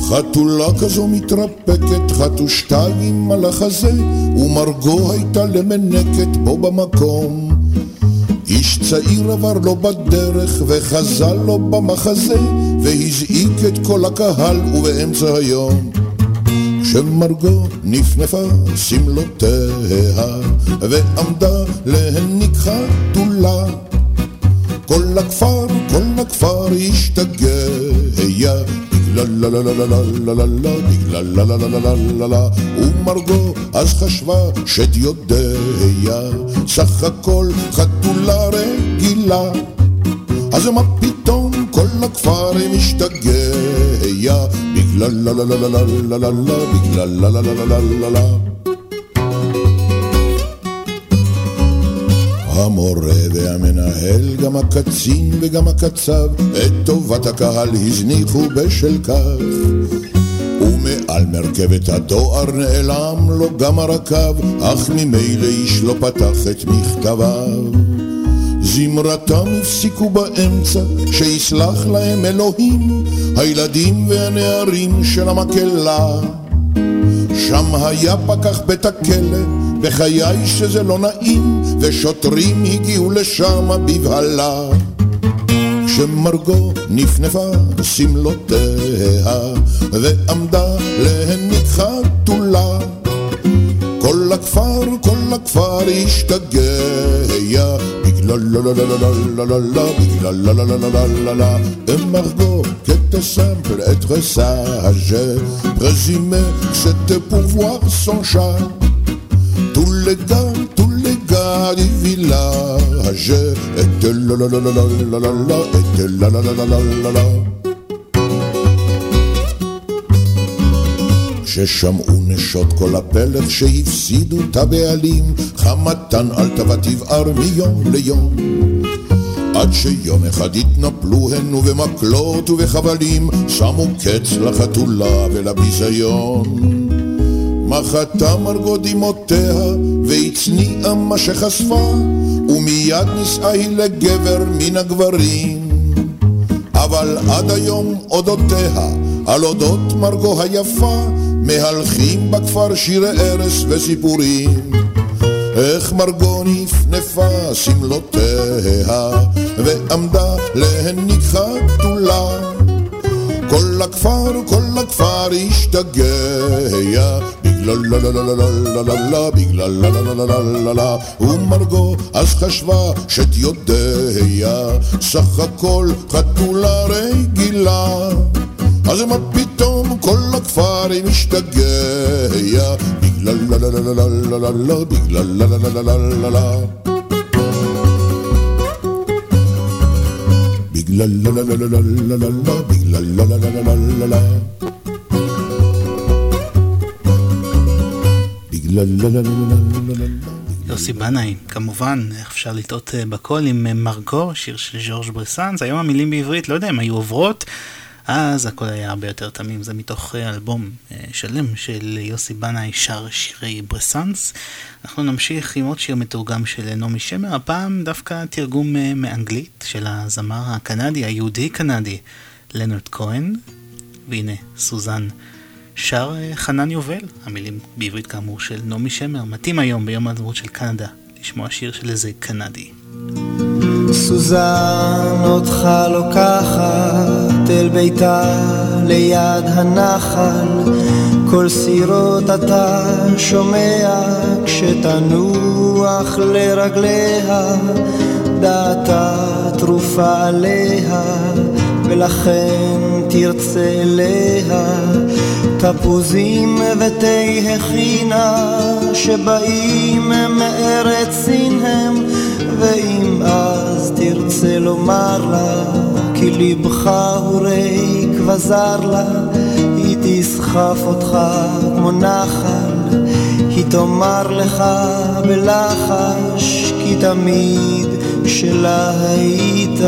חתולה כזו מתרפקת, חטו שתיים על החזה, ומרגו הייתה למנקת בו במקום. איש צעיר עבר לו בדרך, וחזל לו במחזה, והזעיק את כל הקהל, ובאמצע היום. שמרגו נפנפה שמלותיה, ועמדה להניק חתולה. כל הכפר, כל הכפר השתגע, ומרגו אז חשבה שתיודע, סך הכל חתולה רגילה. אז מה פתאום כל הכפר משתגע, בגלל לה לה לה לה לה לה לה לה, בגלל לה לה לה לה לה לה לה. המורה והמנהל, גם הקצין וגם הקצב, את טובת הקהל הזניחו בשל כך. ומעל מרכבת הדואר נעלם לו גם הרקב, אך ממילא איש לא פתח את מכתביו. זמרתם הפסיקו באמצע, שיסלח להם אלוהים, הילדים והנערים של המקהלה. שם היה פקח בית הכלא, בחיי שזה לא נעים, ושוטרים הגיעו לשם בבהלה. כשמרגו נפנפה שמלותיה, ועמדה להניק חתולה. כל הכפר, כל הכפר השתגע, בגלל לה לה לה לה לה לה לה, בגלל לה לה לה לה לה לה לה, et Margot, que t'es simple, être sage, présumé que c'était pour voir son chat. Tous les gars, tous les gars du village étaient la la la la la la la la, étaient la la la la la la la. כששמעו נשות כל הפלך שהפסידו את הבעלים, חמתן אל תבע תבער מיום ליום. עד שיום אחד התנפלו הן ובמקלות ובחבלים, שמו קץ לחתולה ולביזיון. מחתה מרגו דמעותיה, והצניעה מה שחשפה, ומיד נישאה היא לגבר מן הגברים. אבל עד היום אודותיה, על אודות מרגו היפה, מהלכים בכפר שירי ערש וסיפורים. איך מרגו נפנפה שמלותיה, ועמדה להניק חתולה. כל הכפר, כל הכפר השתגע, בגלל לה לה לה לה לה לה בגלל לה לה לה לה לה לה, ומרגו אז חשבה שתיודע, סך הכל חתולה רגילה. אז מה פתאום כל הכפר משתגע בגלל לה לה לה לה יוסי בנאי, כמובן, איך אפשר לטעות בקול עם מרגו, שיר של ז'ורג' ברסאנס, היום המילים בעברית, לא יודע אם היו עוברות, אז הכל היה הרבה יותר תמים, זה מתוך אה, אלבום שלם של יוסי בנאי שר שירי ברסאנס. אנחנו נמשיך עם עוד שיר מתורגם של נעמי שמר, הפעם דווקא תרגום מאנגלית של הזמר הקנדי, היהודי-קנדי, לנרד כהן, והנה סוזן. שר אה, חנן יובל, המילים בעברית כאמור של נעמי שמר, מתאים היום ביום העצמאות של קנדה לשמוע שיר של איזה קנדי. סוזן אותך לוקחת אל ביתה ליד הנחל. כל סירות אתה שומע כשתנוח לרגליה. דעתה תרופה עליה ולכן תרצה אליה תפוזים ותה הכינה שבאים מארץ סין הם ואם אז תרצה לומר לה כי לבך הוא ריק וזר לה היא תסחף אותך כמו נחל היא תאמר לך בלחש כי תמיד שלה היית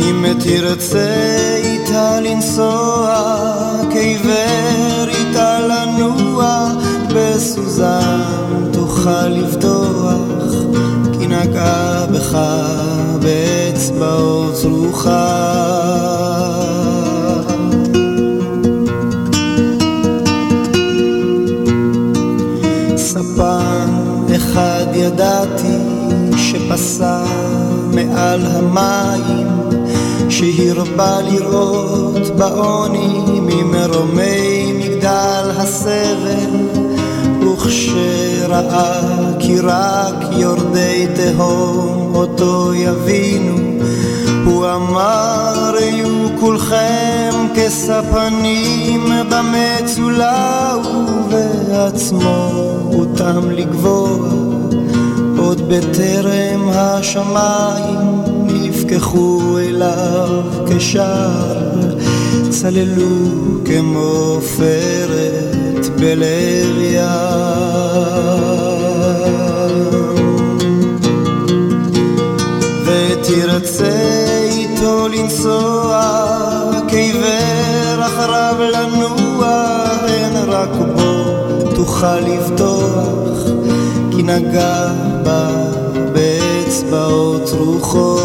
אם תרצה איתה לנסוע, כעיוור איתה לנוע, בסוזן תוכל לבטוח, כי נגעה בך באצבעות רוחה. ספן אחד ידעתי שפסע מעל המים שהרבה לראות בעוני ממרומי מגדל הסבל וכשראה כי רק יורדי תהום אותו יבינו. הוא אמר היו כולכם כספנים במצולה ובעצמו אותם לגבוה. עוד בטרם השמיים נפקחו אליו כשער, צללו כמו עופרת בלב ים. ותרצה איתו לנסוע, כעיוור אחריו לנוע, אין רק בו תוכל לבטוח, כי נגע בה באצבעות רוחות.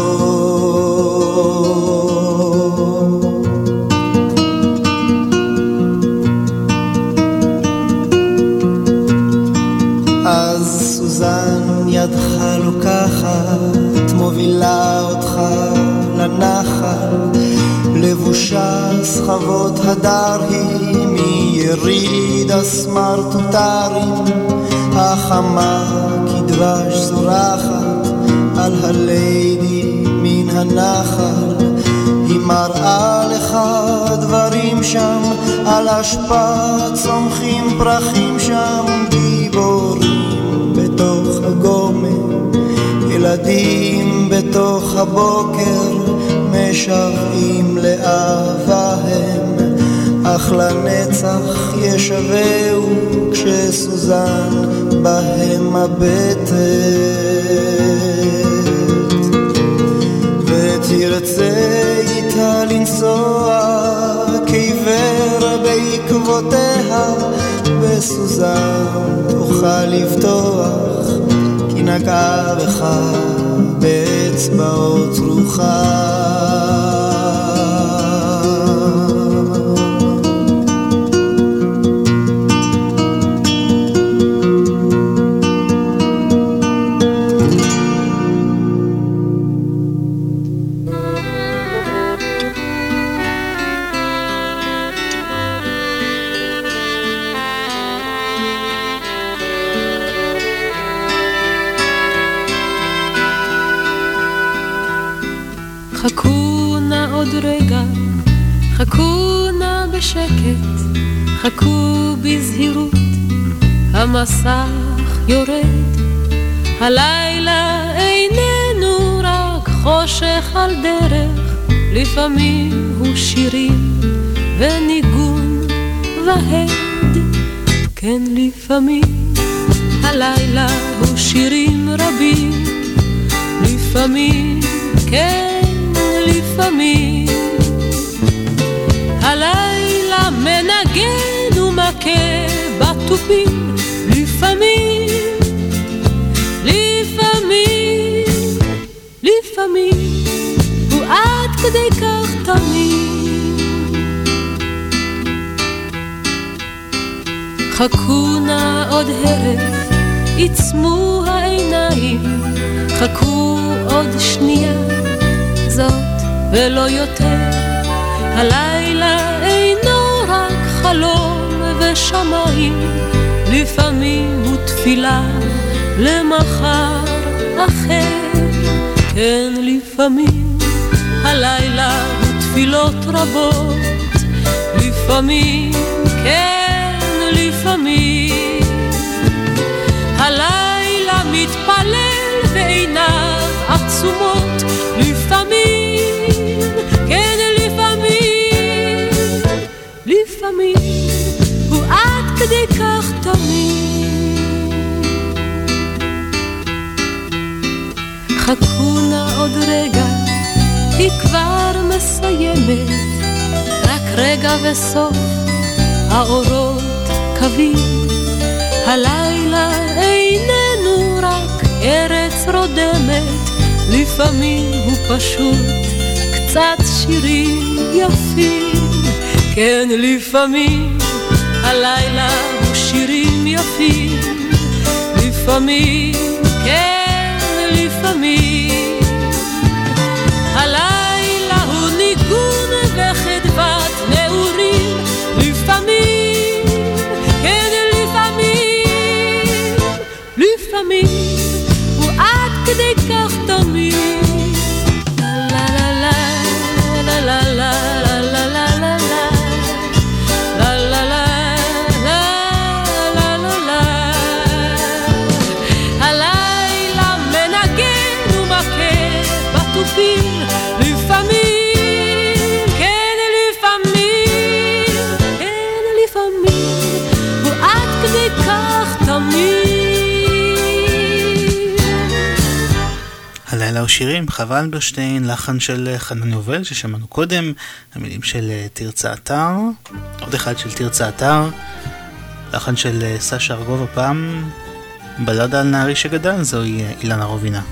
מיריד הסמרטוטרים, החמה כדבש זורחת על הליידי מן הנחל, היא מראה לך דברים שם, על אשפה צומחים פרחים שם, גיבורים בתוך הגומר. ילדים בתוך הבוקר משוועים לאהבה הם, אך לנצח ישבהו כשסוזן בהם הבטת. ותרצה איתה לנסוע כעיוור בעקבותיה, בסוזן תוכל לבטוח נגע בך באצבעות רוחה המסך יורד, הלילה איננו רק חושך על דרך, לפעמים הוא שירים וניגון והד, כן לפעמים הלילה הוא שירים רבים, לפעמים, כן לפעמים. הלילה מנגן ומכה בתופים, חכו נא עוד הרף, עיצמו העיניים, חכו עוד שנייה, זאת ולא יותר. הלילה אינו רק חלום ושמיים, לפעמים הוא תפילה למחר אחר. כן, לפעמים הלילה הוא תפילות רבות, לפעמים, כן כבר מסיימת, רק רגע וסוף, האורות קווים. הלילה איננו רק ארץ רודמת, לפעמים הוא פשוט קצת שירים יפים. כן, לפעמים הלילה הוא שירים יפים, לפעמים, כן, לפעמים. de carton. שירים, חווה אלברשטיין, לחן של חנן יובל ששמענו קודם, המילים של אה, תרצה אתר, עוד אחד של תרצה אתר, לחן של אה, סשה ארגוב הפעם, בלדה על נערי שגדל, זוהי אה, אילנה רובינה.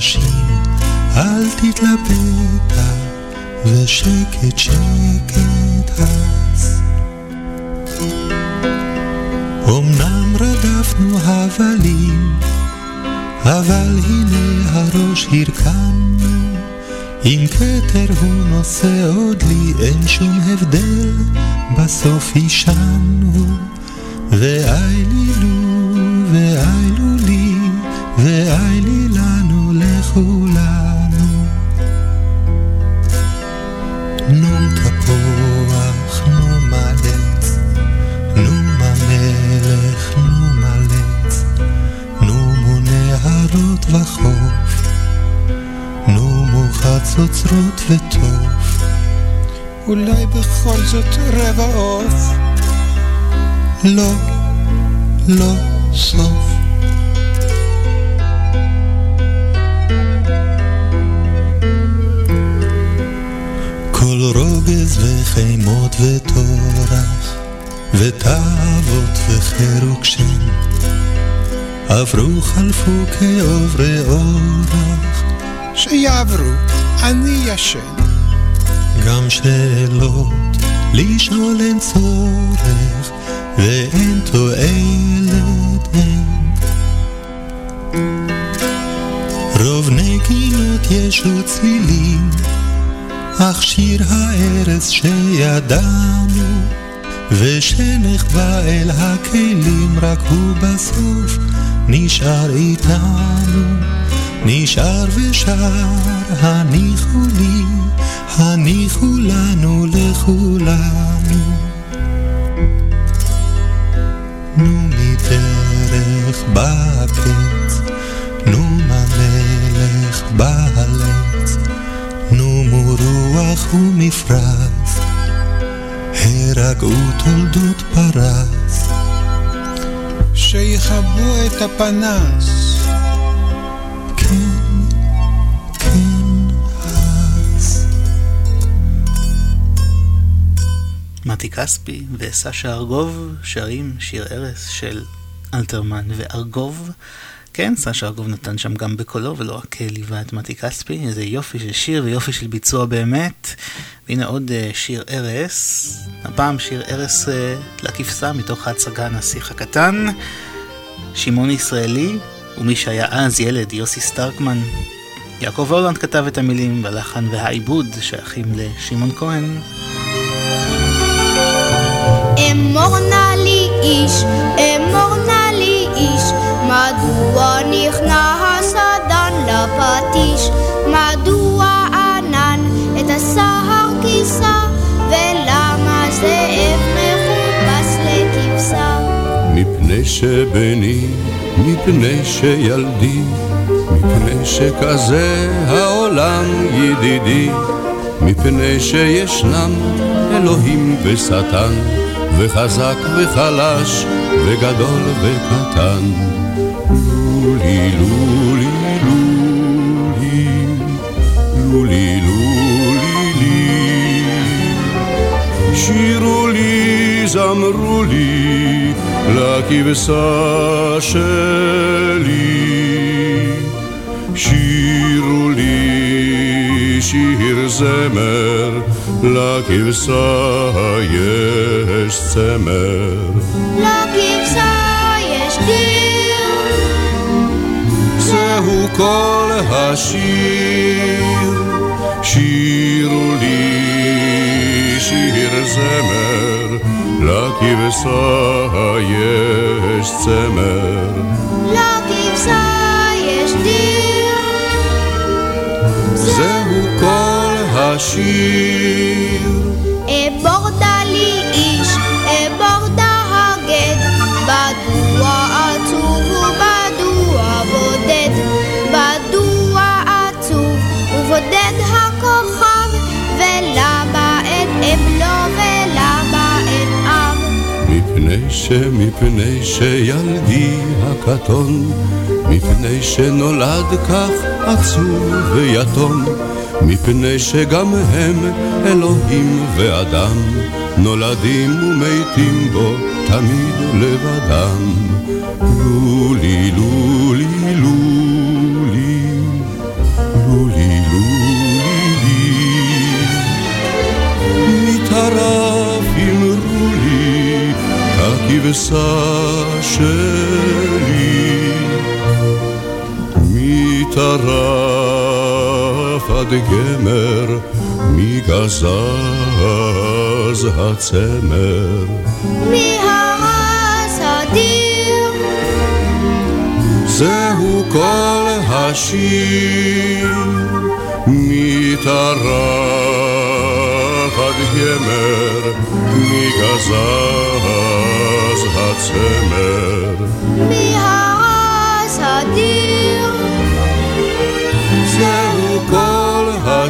מלחשים, אל תתלבטה, ושקט שקט הס. אמנם רדפנו הבלים, אבל הנה הראש הרכמנו, אם כתר הוא נושא עוד לי, אין שום הבדל, בסוף הישנו, ואי לי ישן. גם שאלות לשאול אין צורך, ואין תועלת אין. רוב נגינות יש וצלילים, אך שיר הארץ שידענו, ושנחבא אל הכלים, רק הוא בסוף נשאר איתנו. נשאר ושר, הניחו לי, הניחו לנו לכולנו. נו מדרך בקץ, נו מהמלך בהלץ, נו מרוח ומפרש, הרגעו תולדות פרס. שיכבו את הפנס. מתי כספי וסשה ארגוב שרים שיר ערש של אלתרמן וארגוב. כן, סשה ארגוב נתן שם גם בקולו ולא רק ליווה את מתי כספי, איזה יופי של שיר ויופי של ביצוע באמת. והנה עוד uh, שיר ערש, הפעם שיר ערש uh, לכבשה מתוך ההצגה הנסיך הקטן. שמעון ישראלי ומי שהיה אז ילד, יוסי סטרקמן. יעקב הולנד כתב את המילים והלחן והעיבוד שייכים לשמעון כהן. אמור נא לי איש, אמור נא לי איש, מדוע נכנע הסדן לפטיש? מדוע ענן את הסהר כיסה? ולמה זאב מכובס לכבשה? מפני שבני, מפני שילדי, מפני שכזה העולם ידידי, מפני שישנם אלוהים ושטן, וחזק וחלש, וגדול וקטן. לולי, לולי, לולי, לולי, לולי, לי. שירו לי, זמרו לי, לכבשה שלי. שירו לי, שיר זמר, לכבשה יש צמר. לכבשה יש דיר, זהו כל השיר, שירו לי שיר זמר, לכבשה יש צמר. לכבשה כל השיר. אבור דלי איש, אבור דהגד, בדוע עצוב ובדוע בודד, בדוע עצוב ובודד הכוכב, ולמה אין אבלו ולמה אין אב. מפני שמפני שילדי הקטון, מפני שנולד כך עצוב ויתום, מפני שגם הם אלוהים ואדם, נולדים ומתים בו תמיד לבדם. לולי לולי לולי, לולי לולי לי, מטרף אמרו לי, הכבשה שלי. מטרף עד גמר, מגזז הצמר. מהרס הדיר, זהו כל השיר, מטרף עד גמר, מגזז הצמר. מהרס הדיר,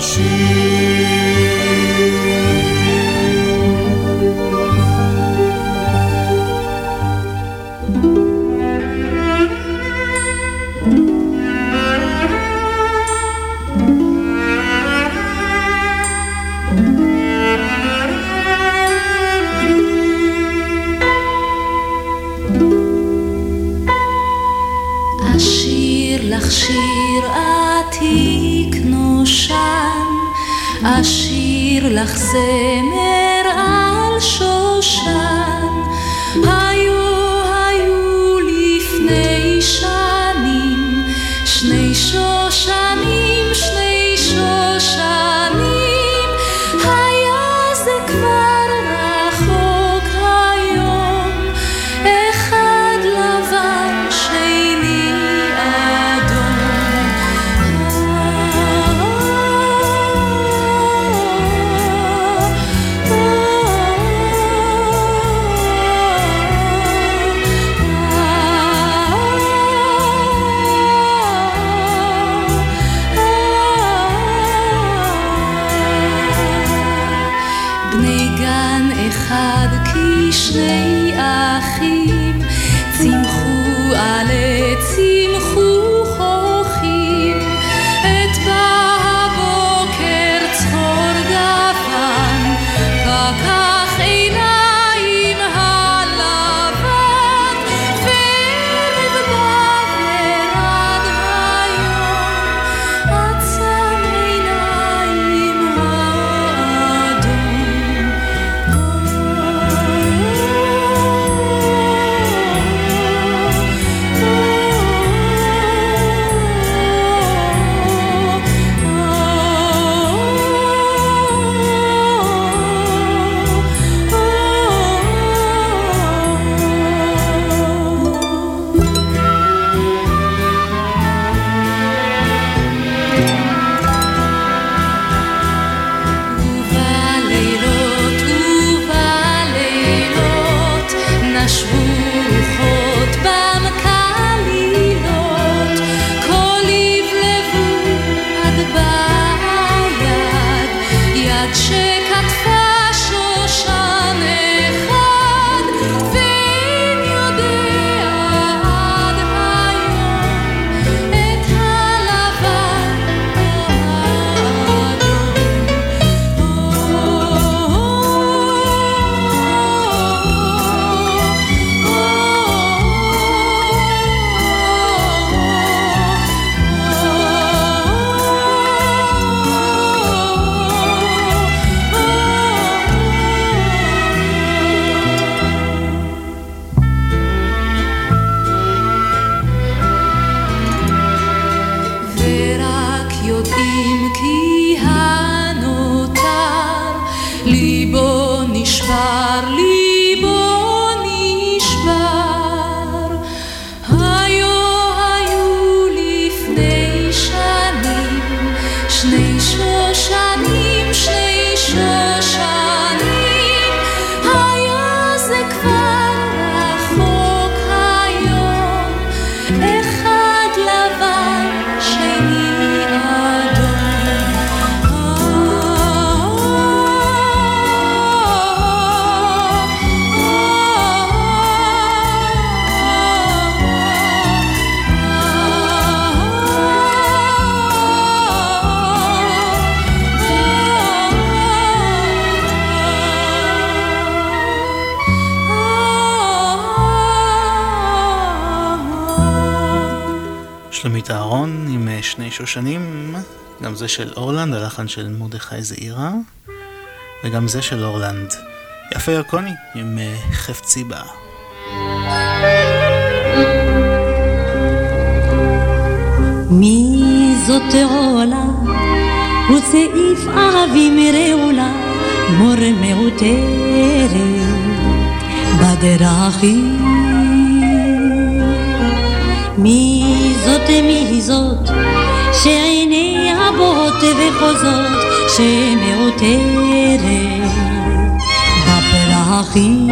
כל אשיר לך זמר שושנים, גם זה של אורלנד, הלחן של מרדכי זעירה, וגם זה של אורלנד. יפה ירקוני עם אה, חפצי בה. מי זאת עולה וצעיף אהבים רעולה מור מעוטרת בדרכים מי זאת מי זאת שעיניה בוהות וחוזות שמעוטרת בפרחים.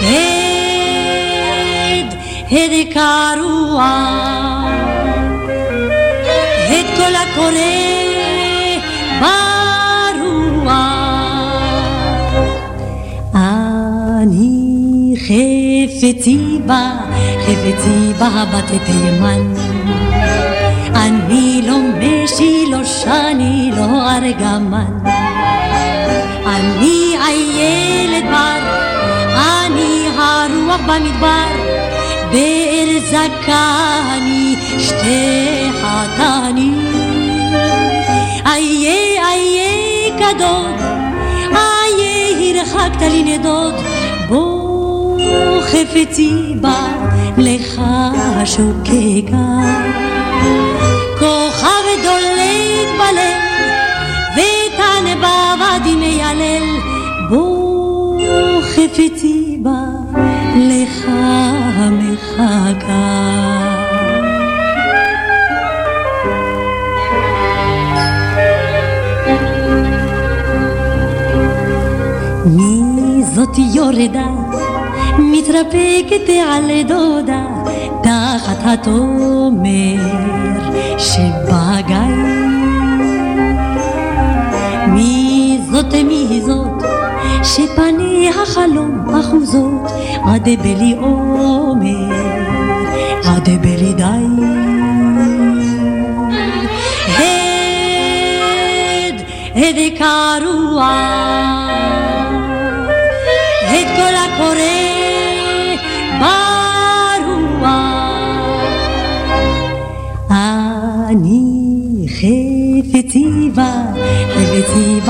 הד, הד קרוע. את כל הקורא חפצי בה, חפצי בה בת תימן אני לא משי, לא שני, לא ארגמן. אני איילת בר, אני הרוח במדבר. באר זכה אני שתי חתני איה איה גדול איה הרחקת לי נדוד. בוא חפצי בה לך שוקקה דולק בלב ותן בוואדי מיילל בוא חפצי בה לך מחכה מי זאת יורדה מתרפקת על דודה תחת התומר שבגיא מי זאת מי זאת שפניה חלום אחוזות? עד בלי עומר עד בלי די? הד הד קרוע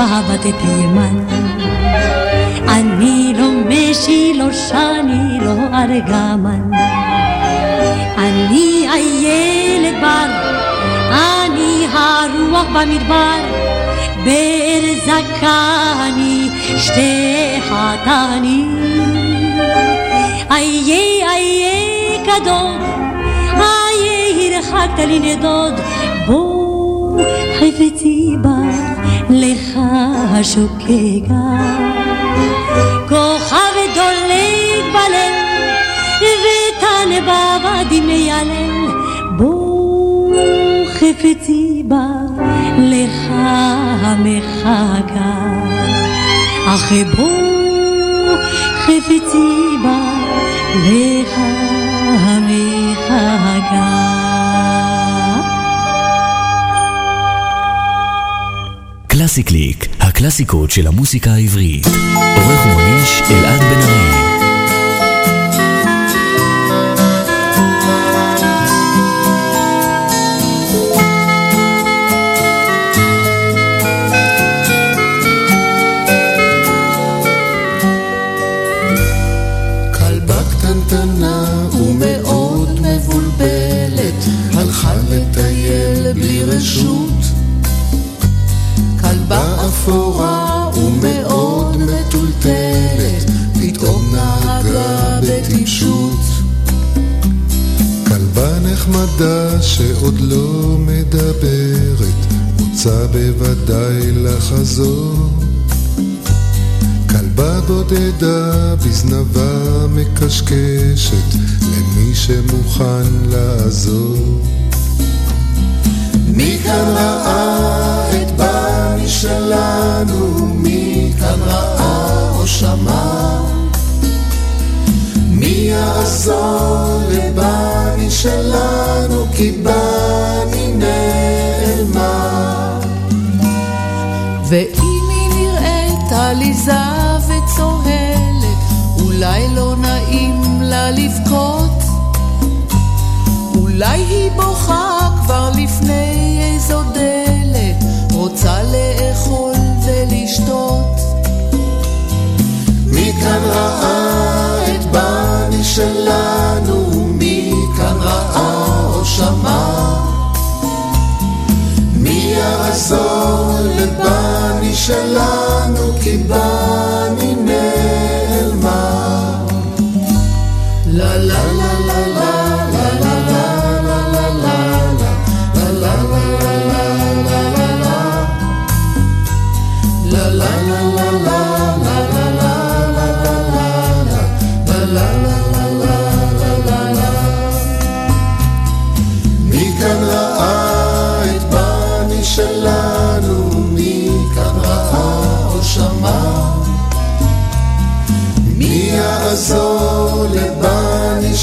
בת תימן. אני לא משי, לא שני, לא ארגמן. אני איילת בר, אני הרוח במדבר. באר זכה אני שתי חתני. איה איה גדול איה הרחקת לי נדוד. בוא חפצי שוקקה כוכב דולק בלב ותן בוואדי מיילל. בוא חפצי בה לך מחכה אך בוא חפצי בה לך מחכה קלאסי קליק, הקלאסיקות של המוסיקה העברית. עורך ומגיש אלעד בן ארי. נחמדה שעוד לא מדברת, רוצה בוודאי לחזור. כלבה בודדה בזנבה מקשקשת למי שמוכן לעזור. מי כאן ראה את בני שלנו? מי כאן ראה או שמע? מי יעזור לבני שלנו? כי בני נעלמה. ואם היא נראית עליזה וצוהלת, אולי לא נעים לה לבכות. אולי היא בוכה כבר לפני איזו דלת, רוצה לאכול ולשתות. מי כאן ראה את בני שלנו? מי כאן ראה או שמע? מי יעזור לבני שלנו? כי בני נעלמה.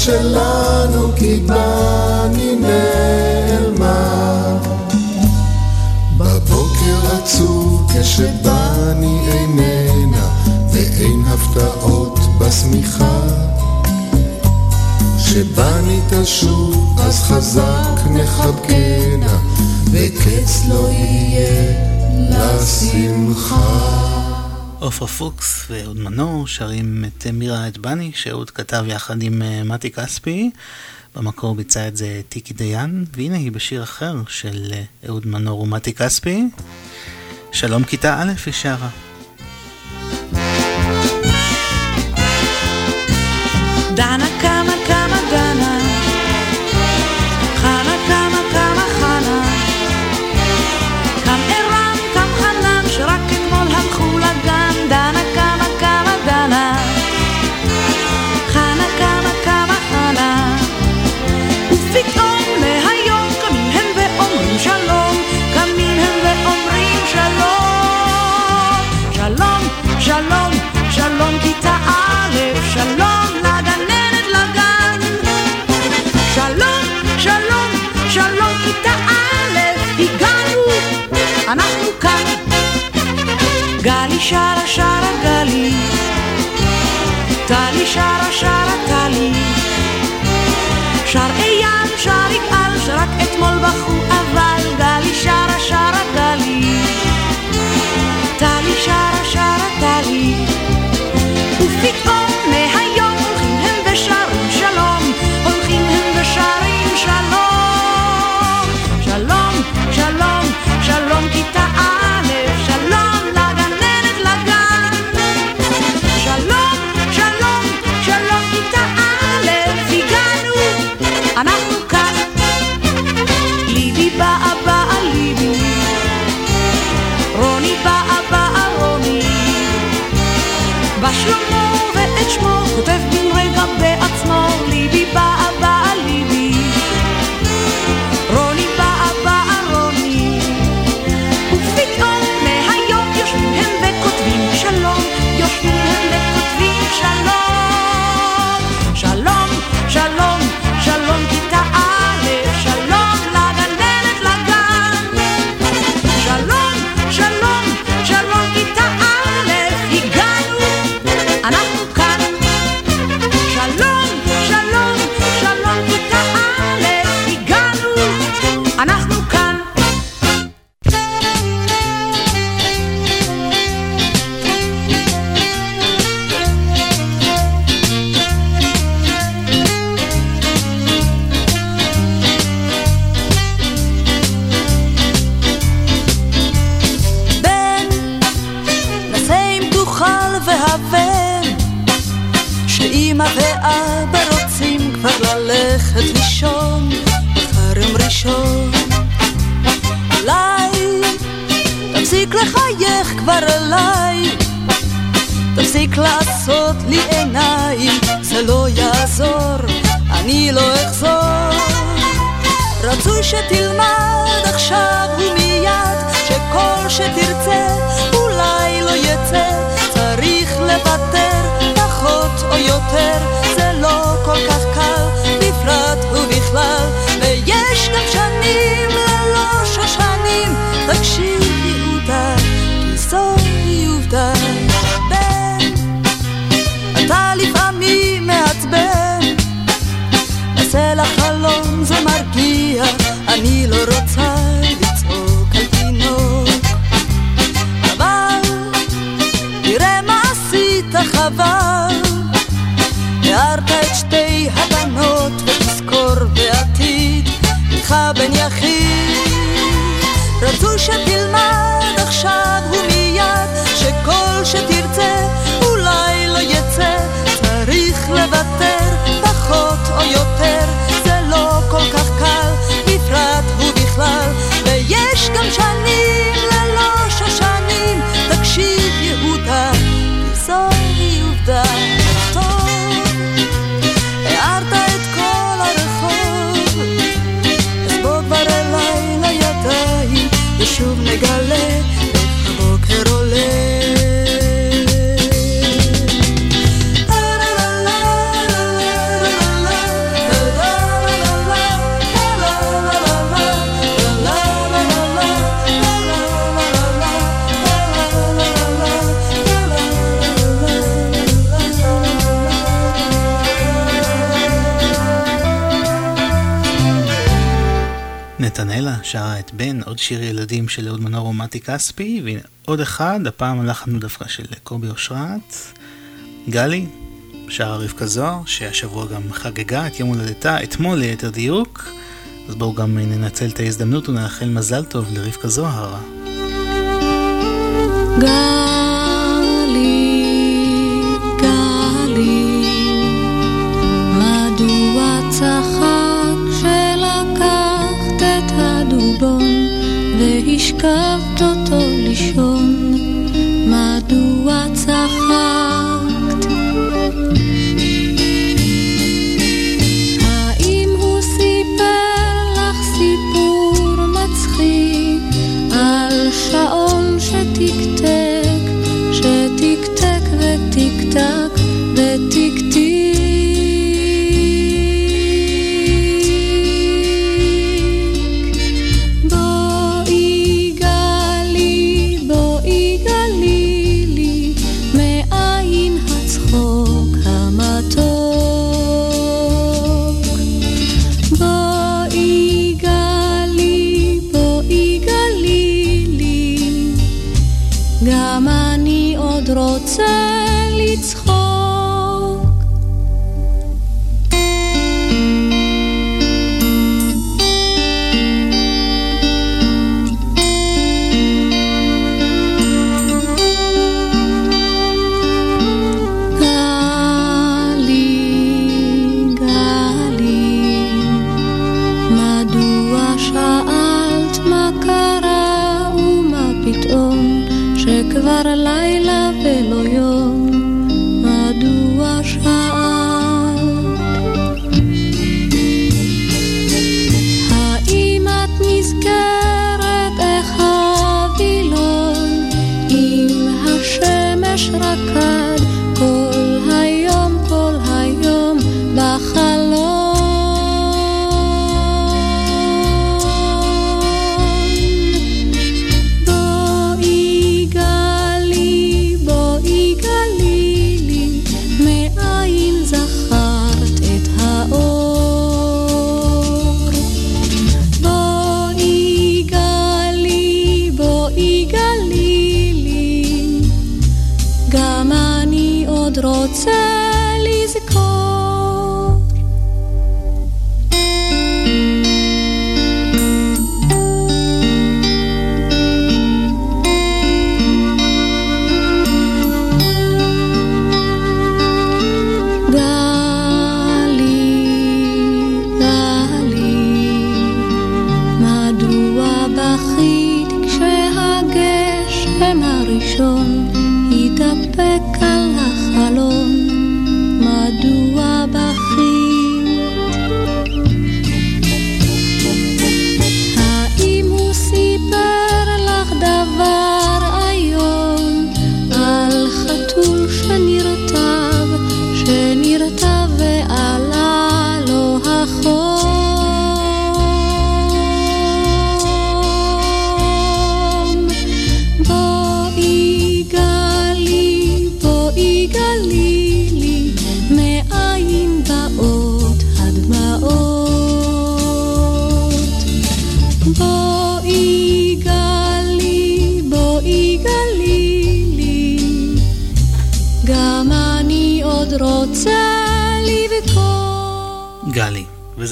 שלנו? כי בני נעלמה. בבוקר עצוב כשבני איננה ואין הפתעות בשמיכה כשבני תשוב אז חזק נחבקנה וקץ לא יהיה לשמחה עופרה פוקס ואהוד מנור שרים את מירה את בני, שאהוד כתב יחד עם אה, מתי כספי. במקור ביצע את זה טיקי דיין, והנה היא בשיר אחר של אה, אהוד מנור ומתי כספי. שלום כיתה א' היא שרה. דנה shot שאמא ואבא רוצים כבר ללכת לישון, בחרם ראשון. אולי תפסיק לחייך כבר אליי, תפסיק לעשות לי עיניים, זה לא יעזור, אני לא אחזור. רצוי שתלמד עכשיו ומיד, שכל שתרצה אולי לא יצא, צריך לוותר, או יותר, זה לא כל כך קל, בפרט ובכלל, ויש גם שנים ללא שושנים, תקשיבי עובדה, כי זוהי עובדה. בן, אתה לפעמים מעצבן, עושה לך חלום זה מרגיע, אני לא רוצה לצעוק חבל. שלך בן יחיד. רצו שתלמד עכשיו ומיד שכל שתרצה אולי לא יצא. צריך לוותר פחות או יותר זה לא כל כך שעה את בן, עוד שיר ילדים של אהוד מנור ומתי כספי, והנה עוד אחד, הפעם הלכנו דווקא של קובי אושרת. גלי, שרה רבקה זוהר, שהשבוע גם חגגה את יום הולדתה, אתמול ליתר דיוק, אז בואו גם ננצל את ההזדמנות ונאחל מזל טוב לרבקה זוהר. גלי discover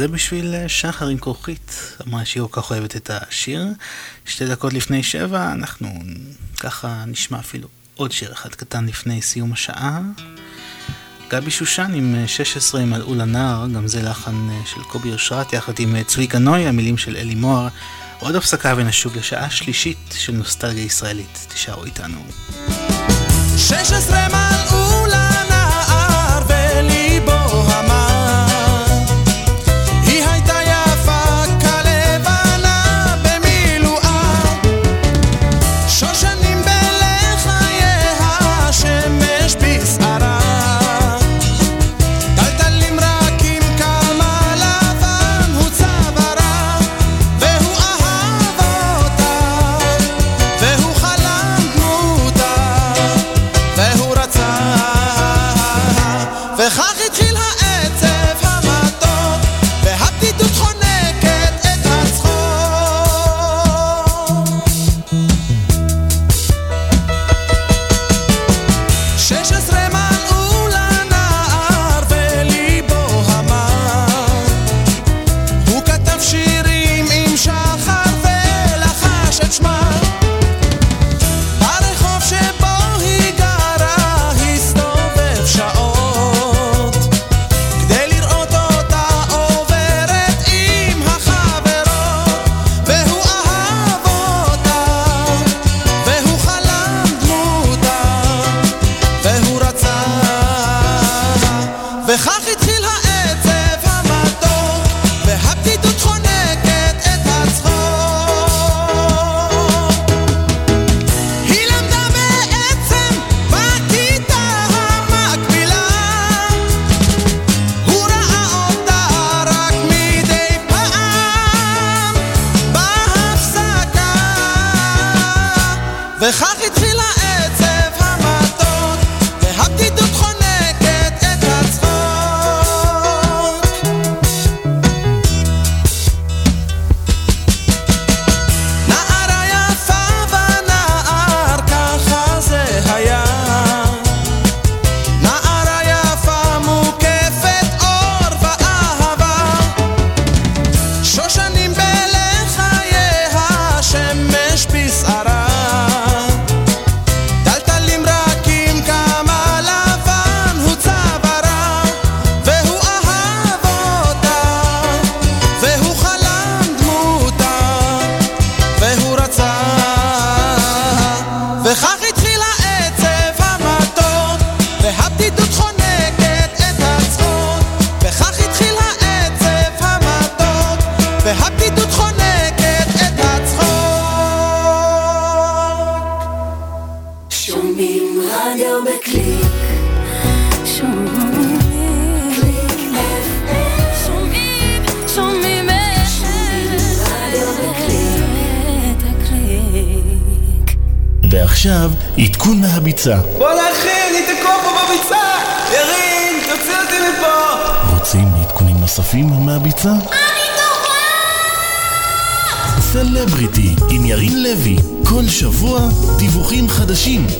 וזה בשביל אה, שחר עם כרוכית, אמרה שהיא כל כך אוהבת את השיר. שתי דקות לפני שבע, אנחנו ככה נשמע אפילו עוד שיר אחד קטן לפני סיום השעה. גבי שושן עם 16 מלאו לנער, גם זה לחן אה, של קובי אושרת, יחד עם אה, צביקה נוי, המילים של אלי מוהר. עוד הפסקה ונשוב לשעה שלישית של נוסטלגיה ישראלית. תישארו איתנו. 16 מלאו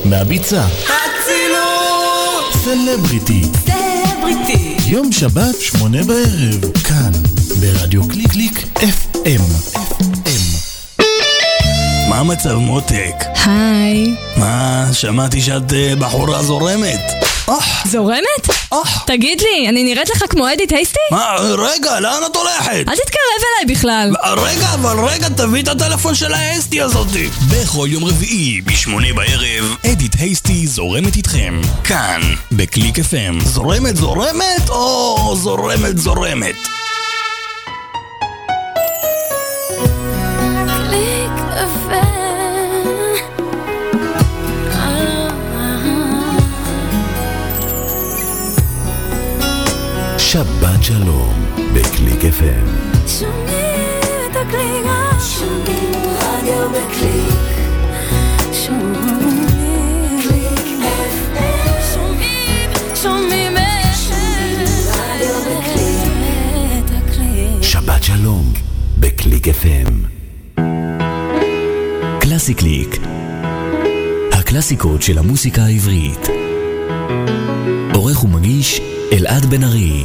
מהביצה. אצילות! סלבריטי, סלבריטי! יום שבת, שמונה בערב, כאן, ברדיו קליק קליק FM. מה המצב מותק? היי. מה, שמעתי שאת אה, בחורה זורמת. זורמת? תגיד לי, אני נראית לך כמו אדית הייסטי? מה, רגע, לאן את הולכת? אל תתקרב אליי בכלל. רגע, אבל רגע, תביא את הטלפון של האסטי הזאתי. בכל יום רביעי, בשמונה בערב, אדית הייסטי זורמת איתכם. כאן, בקליק FM. זורמת זורמת, או זורמת זורמת? FM. שומעים את הקליק שומעים רדיו בקליק שומעים קליק FM שומעים, שומעים רדיו בקליק שבת שלום בקליק FM. קלאסי קליק הקלאסיקות של המוסיקה העברית. עורך ומגיש אלעד בן ארי.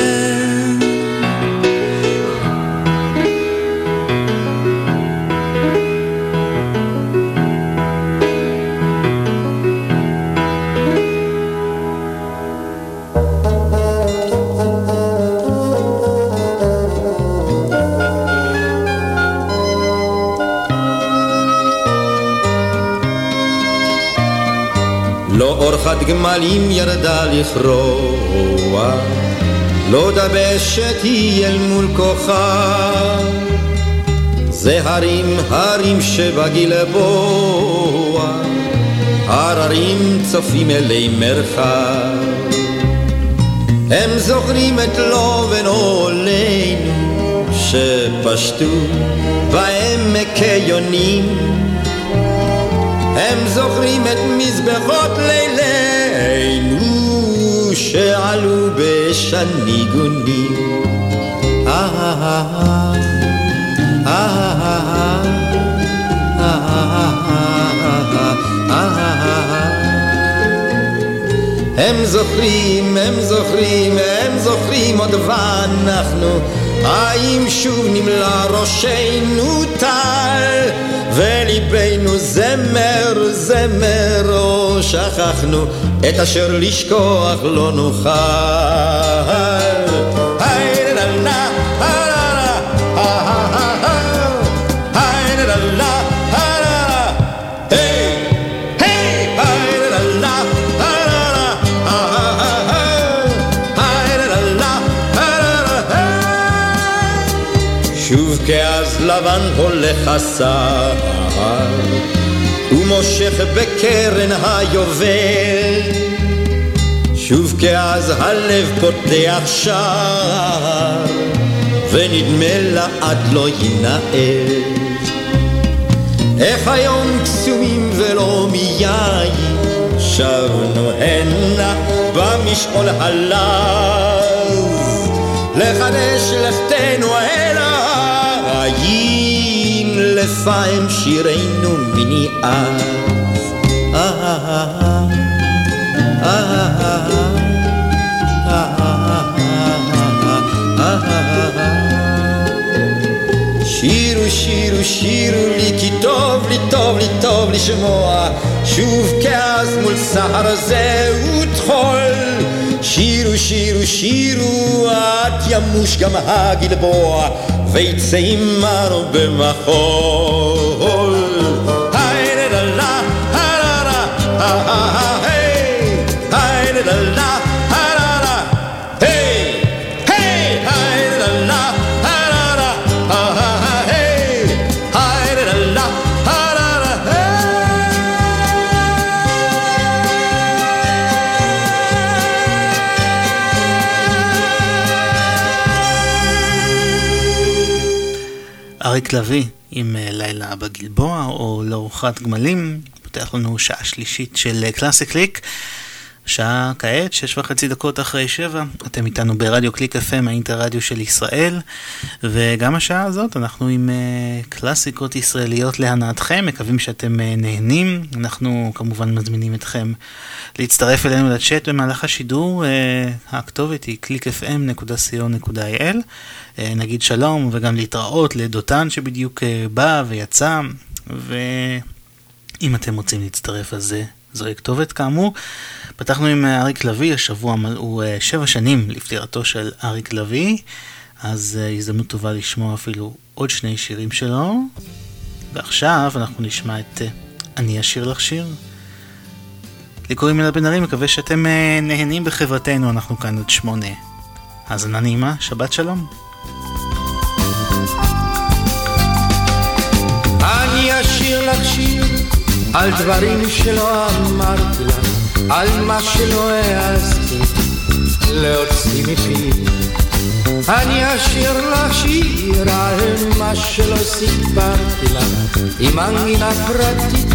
גמלים ירדה לכרוע, לא דבשת היא אל מול כוכב. זה הרים הרים שבגלבוע, הררים צופים אלי מרחב. הם זוכרים את לובן עולנו, שפשטו בעמק יונים. הם זוכרים את מזבחות לילינו שעלו בשניגונים. הם זוכרים, הם זוכרים, הם זוכרים עוד ואנחנו האם שוב נמלא ראשנו טל וליבנו זמר, זמר, או שכחנו את אשר לשכוח לא נוכל. כאז לבן הולך הסהר, ומושך בקרן היובל. שוב כאז הלב פותח שער, ונדמה לעד לא ינאל. איך היום קסומים ולא מיין, שבנו הנה במשעול הלז, לחדש לכתנו אל החיים לפעם שירנו מניאז. שירו שירו שירו לי כי טוב לי טוב לי טוב לשמוע שוב כעס מול סהר זהו טחול שירו שירו שירו עד ימוש גם הגלבוע ויצא עמנו במחול. אריק לביא עם אה, לילה בגלבוע או לארוחת גמלים, פותח לנו שעה שלישית של אה, קלאסי קליק. שעה כעת, שש וחצי דקות אחרי שבע, אתם איתנו ברדיו קליק FM, האינטרדיו של ישראל, וגם השעה הזאת אנחנו עם uh, קלאסיקות ישראליות להנאתכם, מקווים שאתם uh, נהנים, אנחנו כמובן מזמינים אתכם להצטרף אלינו לצ'אט במהלך השידור, uh, הכתובת היא clickfm.co.il, uh, נגיד שלום וגם להתראות לדותן שבדיוק uh, בא ויצא, ואם אתם רוצים להצטרף אז... Uh, זוהי כתובת כאמור. פתחנו עם אריק לביא, השבוע מלאו שבע שנים לפטירתו של אריק לביא, אז הזדמנות טובה לשמוע אפילו עוד שני שירים שלו. ועכשיו אנחנו נשמע את אני אשיר לך שיר. לי קוראים אלה בן ארי, מקווה שאתם נהנים בחברתנו, אנחנו כאן עד שמונה. האזנה נעימה, שבת שלום. אני אשיר לך שיר על דברים שלא אמרתי לך, על מה שלא העזתי להוציא מפי. אני אשיר לך שיר על מה שלא סיפרתי לך, עם מנגינה פרטית,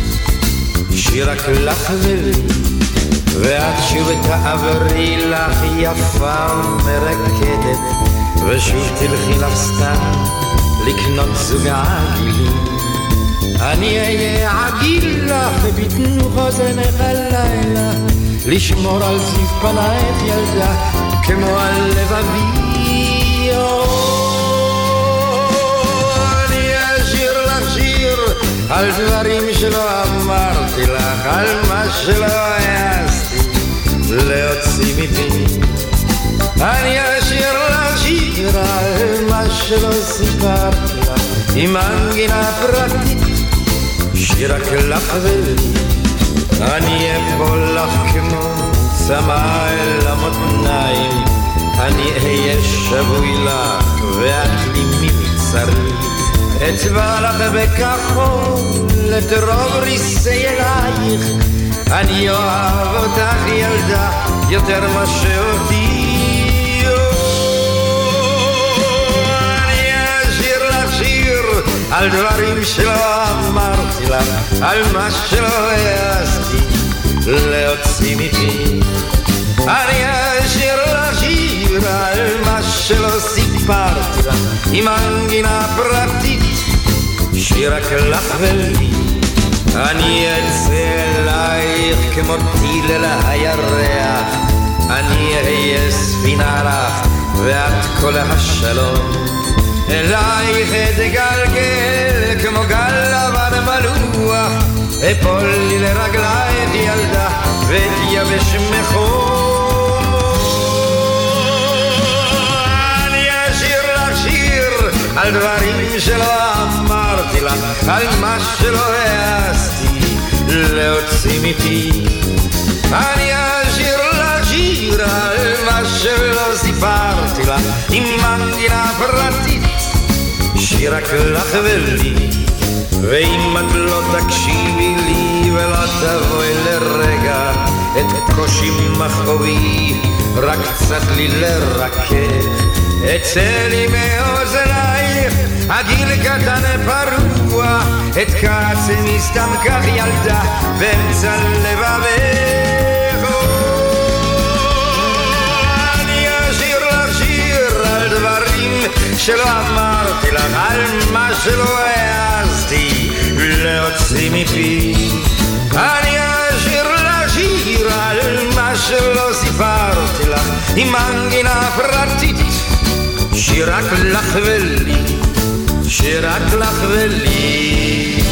שיר רק לך ולי. ואת שוב תעברי לך יפה ומרקדת, ושוב תלכי לך סתם לקנות זוג עגילים. אני אהיה עגיל לך בתנו חוזנך הלילה, לשמור על זיו פנייך ילדה, כמו על לבבי. אני אשיר לך שיר על דברים שלא אמרתי לך, על מה שלא העזתי להוציא מפי. אני אשיר לך שיר על מה שלא סיפרתי לך, עם מנגינה פרטית, שיר רק לך ולי. אני אפול לך כמו צמא אל המותניים, אני אהיה שבוי לך ואת לי מבצרי. אצבע לך בכחול את רוב ריסי אלייך, אני אוהב אותך ילדה יותר מה שאותי. על דברים שלא אמרתי לך, על מה שלא העזתי להוציא מפי. אני אשיר לך שיר על מה שלא סיפרתי לך, עם מנגינה פרטית, שיר רק לך ולי. אני אצא אלייך כמו טיל אל הירח, אני אהיה ספינה לך ואת כל השלום. אלייך אתגלגל כמו גל לבן מלוח, אפול לי לרגלייך ילדה ואתייבש מחור. אני אשיר לך שיר על דברים שלא אמרתי לך, על מה שלא העזתי להוציא מפי. אני אשיר לך שיר על שלא סיפרתי לך, עם מנגינה פרטית, שיר רק לך ולי. ואם את לא תקשיבי לי ולא תבואי לרגע את קושי מחובי, רק קצת לי לרכך. אצא לי מאוזנייך, הגיל קטן פרוע, את כעצמי סתם כך ילדה, באמצע לבבך. דברים שלא אמרתי לך, על מה שלא העזתי להוציא מפי. אני אשיר לך שיר על מה שלא סיפרתי לך, עם מנגינה פרטית, שיר רק לך ולי, שיר רק לך ולי.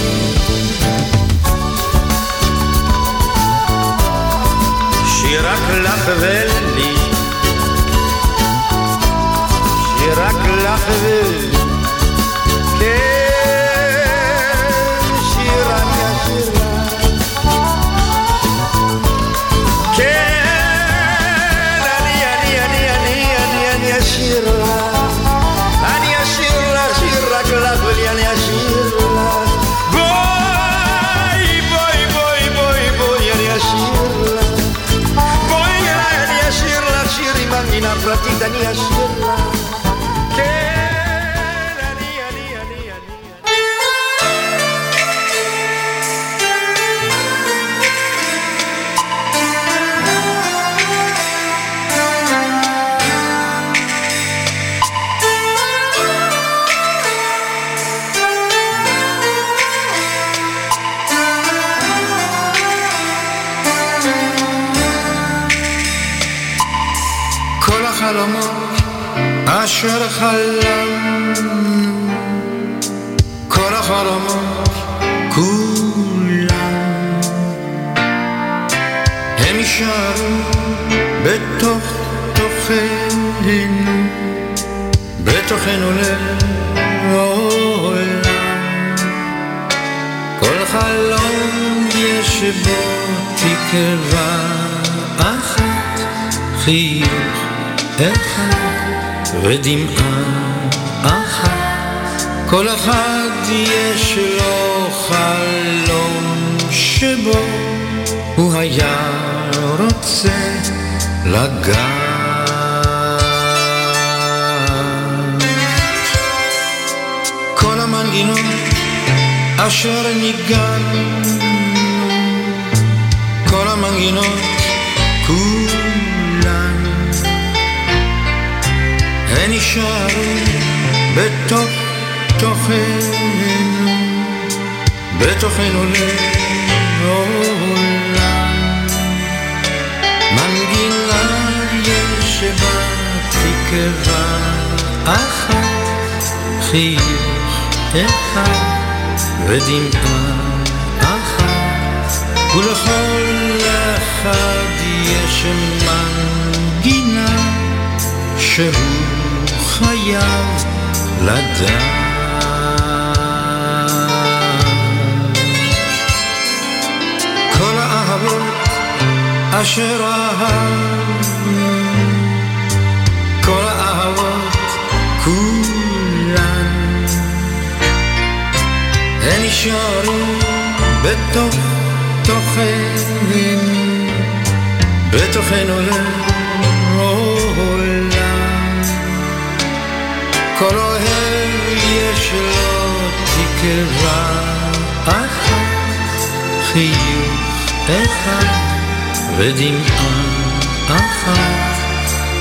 שיר רק לך ולי, שיר רק לך ולי. כן, שיר אני אשיר לך. כן, אני, אני, אני, אני, אני, אני אשיר לך. אני אשיר לך, שיר רק לך ולי, אני אשיר לך. בואי, בואי, בואי, בואי, בואי, אני אשיר לך. בואי אליי, חלמנו, כל החלומות כולם, הם יישארו בתוך תוכנו, בתוכנו לעולם. כל חלום יש בו תקווה אחת, חיוך אחד ודמעה אחת. כל אחד יש לו חלום שבו הוא היה רוצה לגעת. כל המנגינות אשר ניגענו, כל המנגינות יישארו בתוך תוכנו, בתוכנו לעולם. מנגינה יש בה תקווה אחת, חיוך אחד ודמעה אחת, ולכל אחד יש מנגינה שהוא חייב לדעת. כל האהבות אשר אהבנו, כל האהבות כולן, הן נשארו בתוך תוכנו, בתוכנו לעולם. כל אוהב יש לו תקווה אחת, חיוך אחד ודמעה אחת.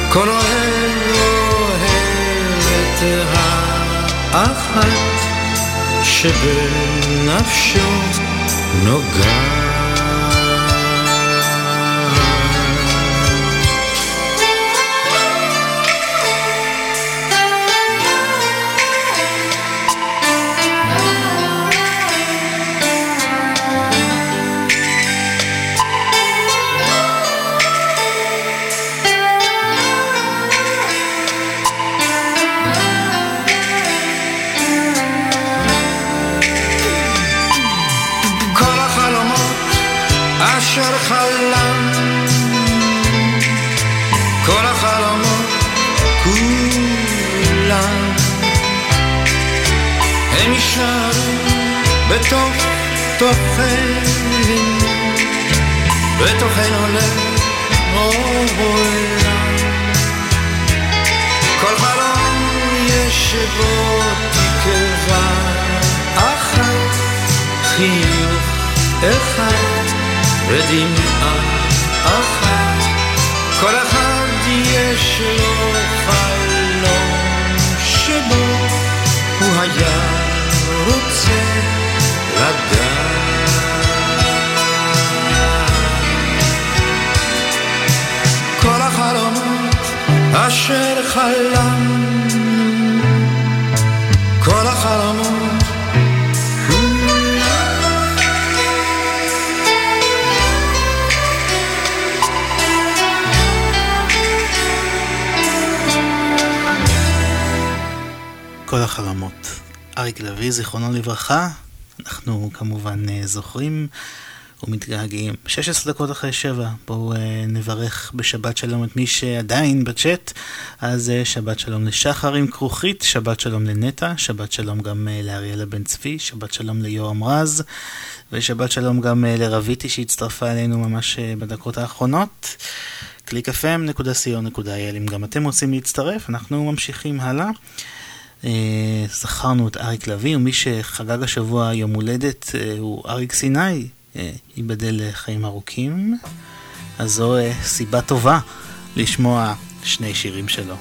כל אוהב אוהב את האחת שבנפשו נוגעת. לברכה, אנחנו כמובן אה, זוכרים ומתגעגעים. 16 דקות אחרי שבע, בואו אה, נברך בשבת שלום את מי שעדיין בצ'אט. אז אה, שבת שלום לשחר עם כרוכית, שבת שלום לנטע, שבת שלום גם לאריאלה בן צבי, שבת שלום ליורם רז, ושבת שלום גם לרביטי שהצטרפה אלינו ממש בדקות האחרונות. www.clickfm.co.il אם גם אתם רוצים להצטרף, אנחנו ממשיכים הלאה. אה, זכרנו את אריק לביא, ומי שחגג השבוע יום הולדת אה, הוא אריק סיני, אה, ייבדל לחיים ארוכים. אז זו אה, סיבה טובה לשמוע שני שירים שלו.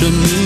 Russian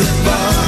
הנה זה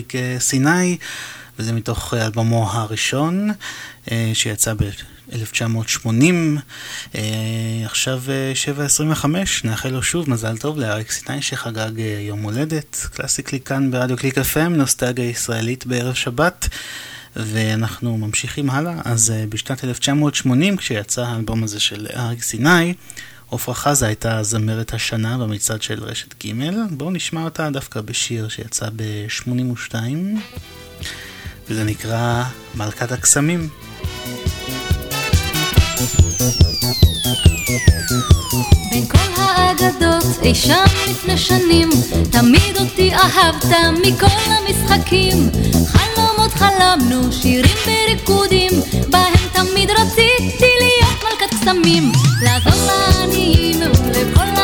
אריק אה, סיני, וזה מתוך אה, אלבומו הראשון, אה, שיצא ב-1980. עכשיו 7.25, נאחל לו שוב מזל טוב לאריק סיני שחגג יום הולדת. קלאסי קליק כאן ברדיו קליק FM, נוסטלגיה ישראלית בערב שבת. ואנחנו ממשיכים הלאה, אז בשנת 1980 כשיצא האלבום הזה של אריק סיני, עפרה חזה הייתה זמרת השנה במצעד של רשת ג', בואו נשמע אותה דווקא בשיר שיצא ב-82, וזה נקרא מלכת הקסמים. בין האגדות אי שם לפני שנים, תמיד אותי אהבת מכל המשחקים. חלומות חלמנו, שירים וריקודים בהם תמיד רציתי החסמים, לעזור לעניים ולכל...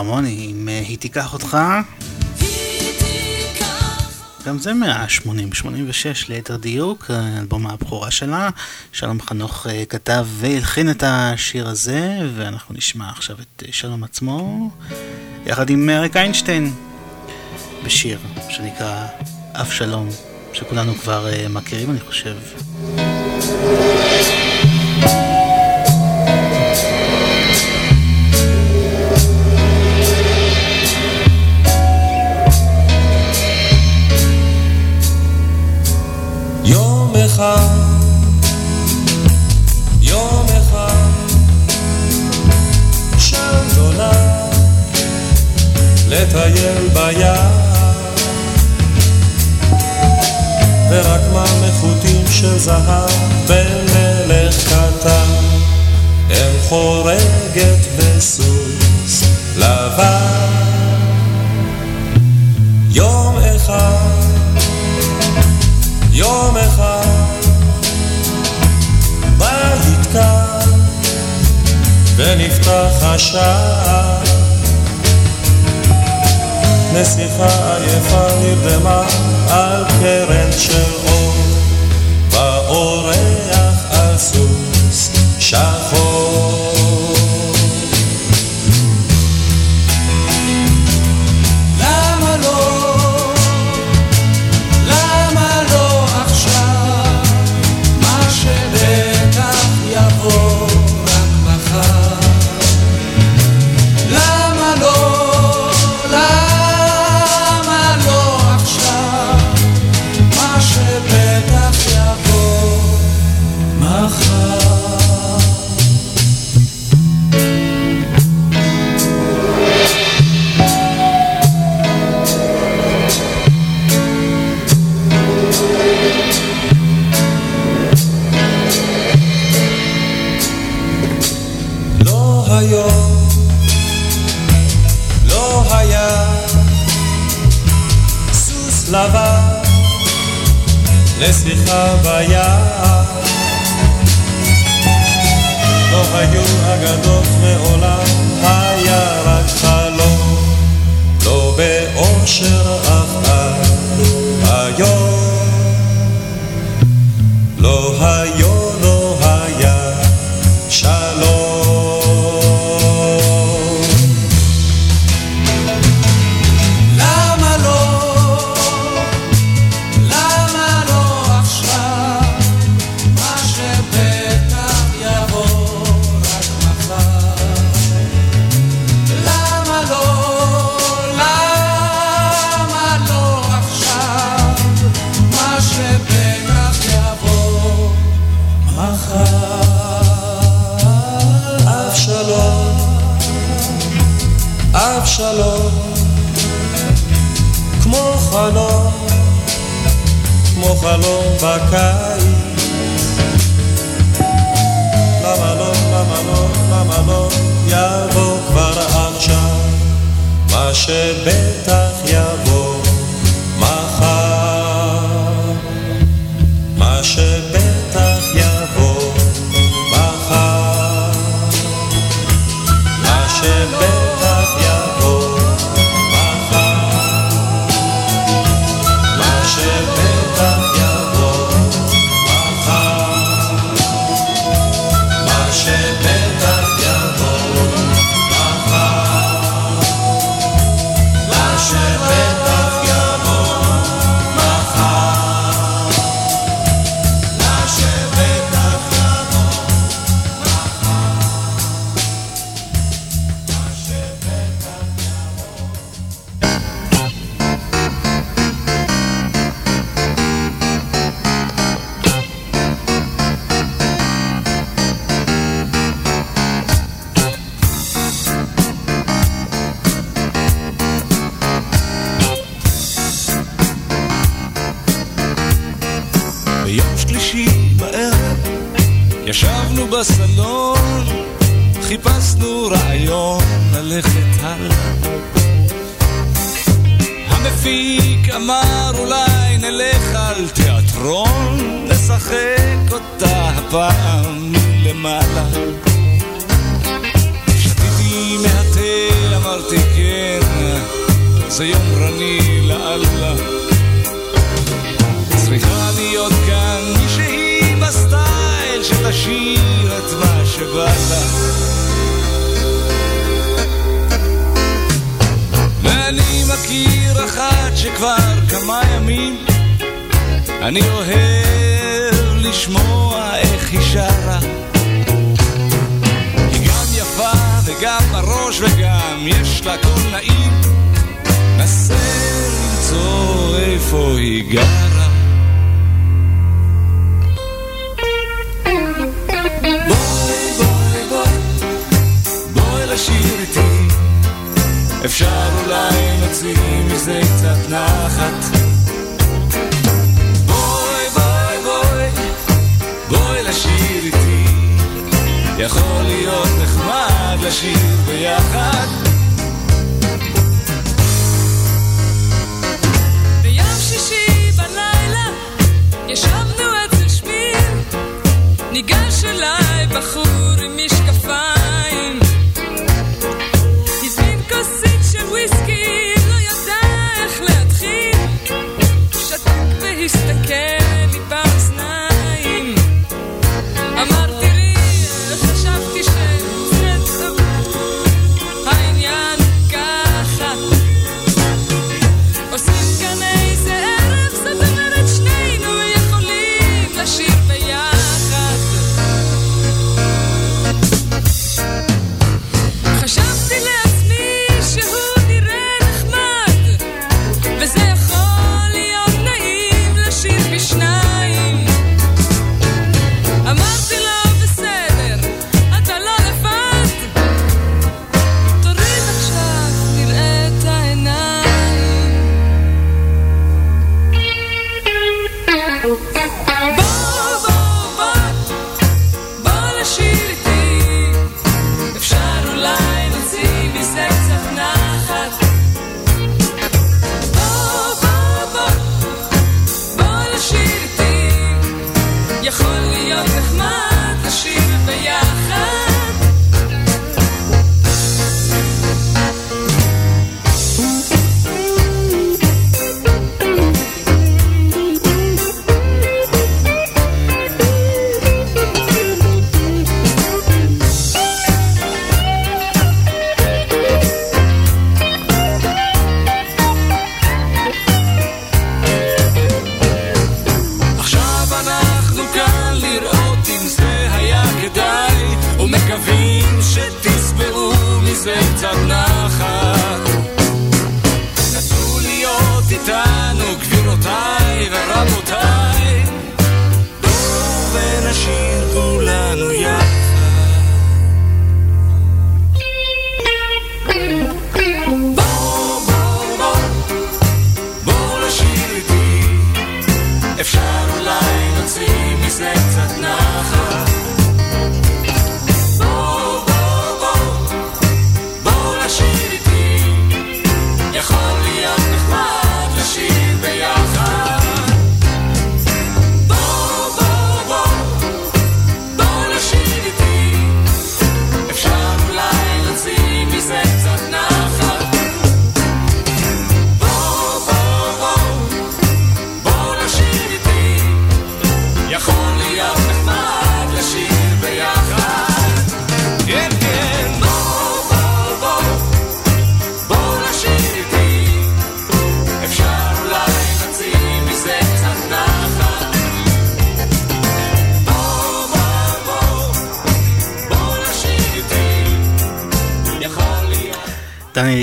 הרמוני אם אה, "היא תיקח אותך". גם זה מה-80, 86 ליתר דיוק, אה, אלבום הבכורה שלה. שלום חנוך אה, כתב והלחין את השיר הזה, ואנחנו נשמע עכשיו את שלום עצמו, יחד עם אריק איינשטיין, בשיר שנקרא "אף שלום", שכולנו כבר מכירים, אני חושב.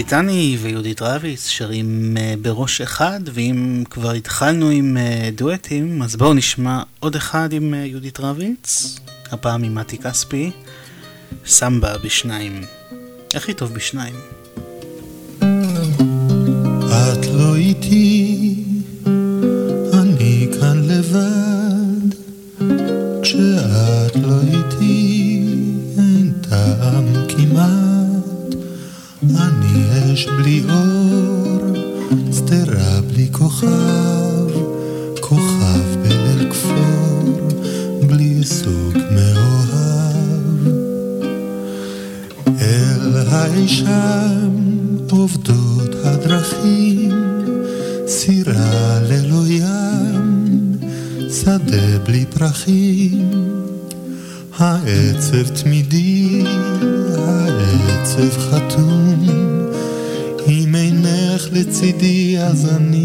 הביטני ויהודית רביץ שרים אה, בראש אחד, ואם כבר התחלנו עם אה, דואטים, אז בואו נשמע עוד אחד עם אה, יהודית רביץ, הפעם עם מתי כספי, סמבה בשניים. הכי טוב בשניים. את לא איתי שמש בלי אור, שדרה בלי כוכב, כוכב בליל כפור, בלי סוג מאוהב. אל האשם עובדות הדרכים, סירה ללא ים, שדה בלי פרחים, העצב תמידי. Sidi Azani.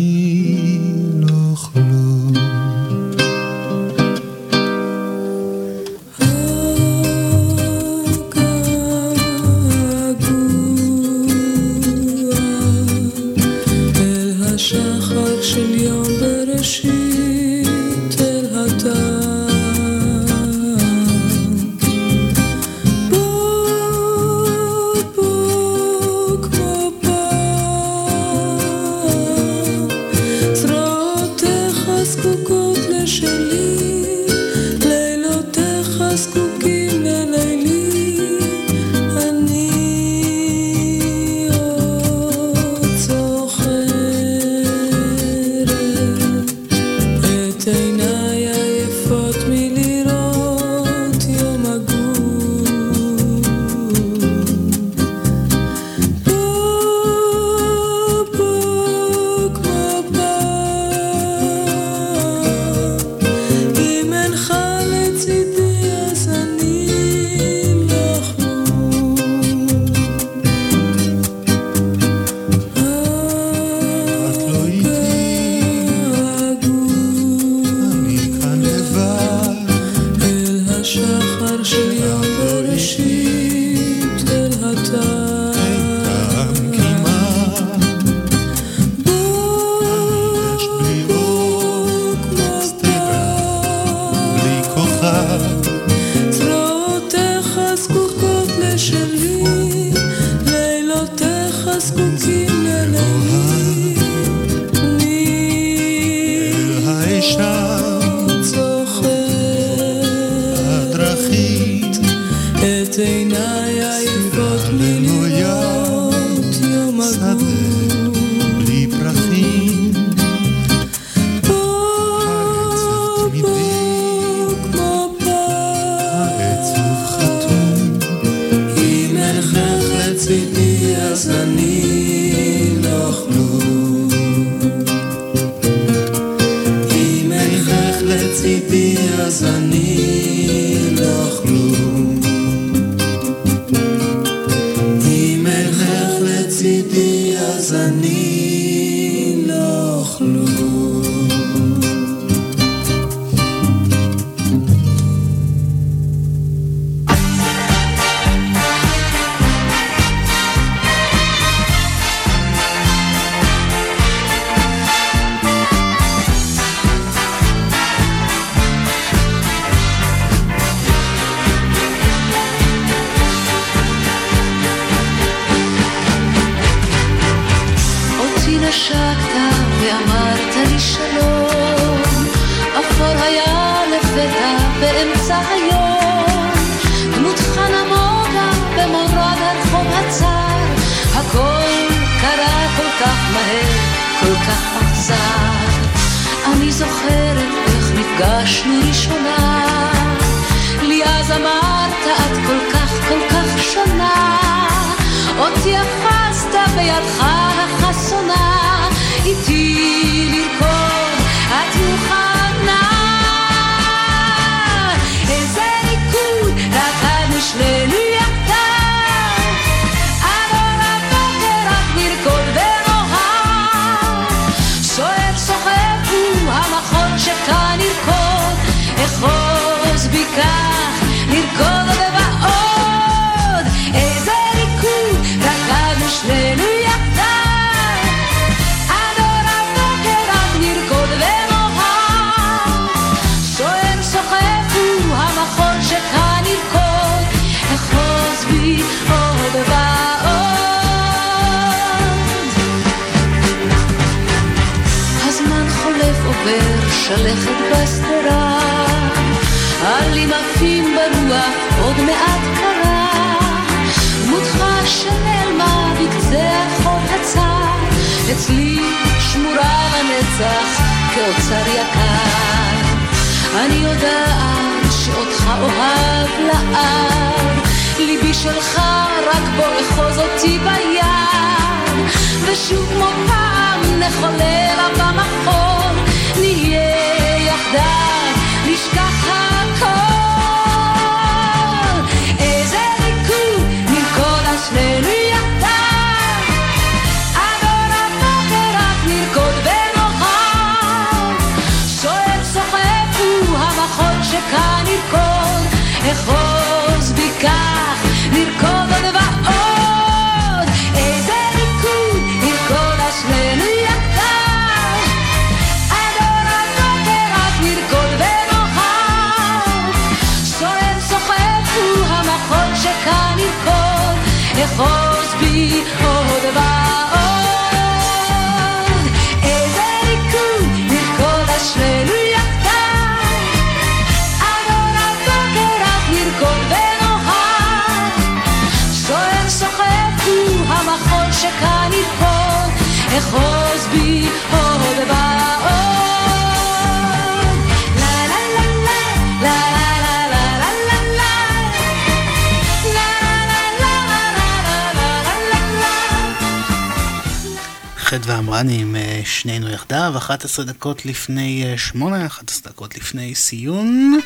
כמובן עם אה, שנינו יחדיו, 11 דקות לפני אה, 8, 11 דקות לפני סיום.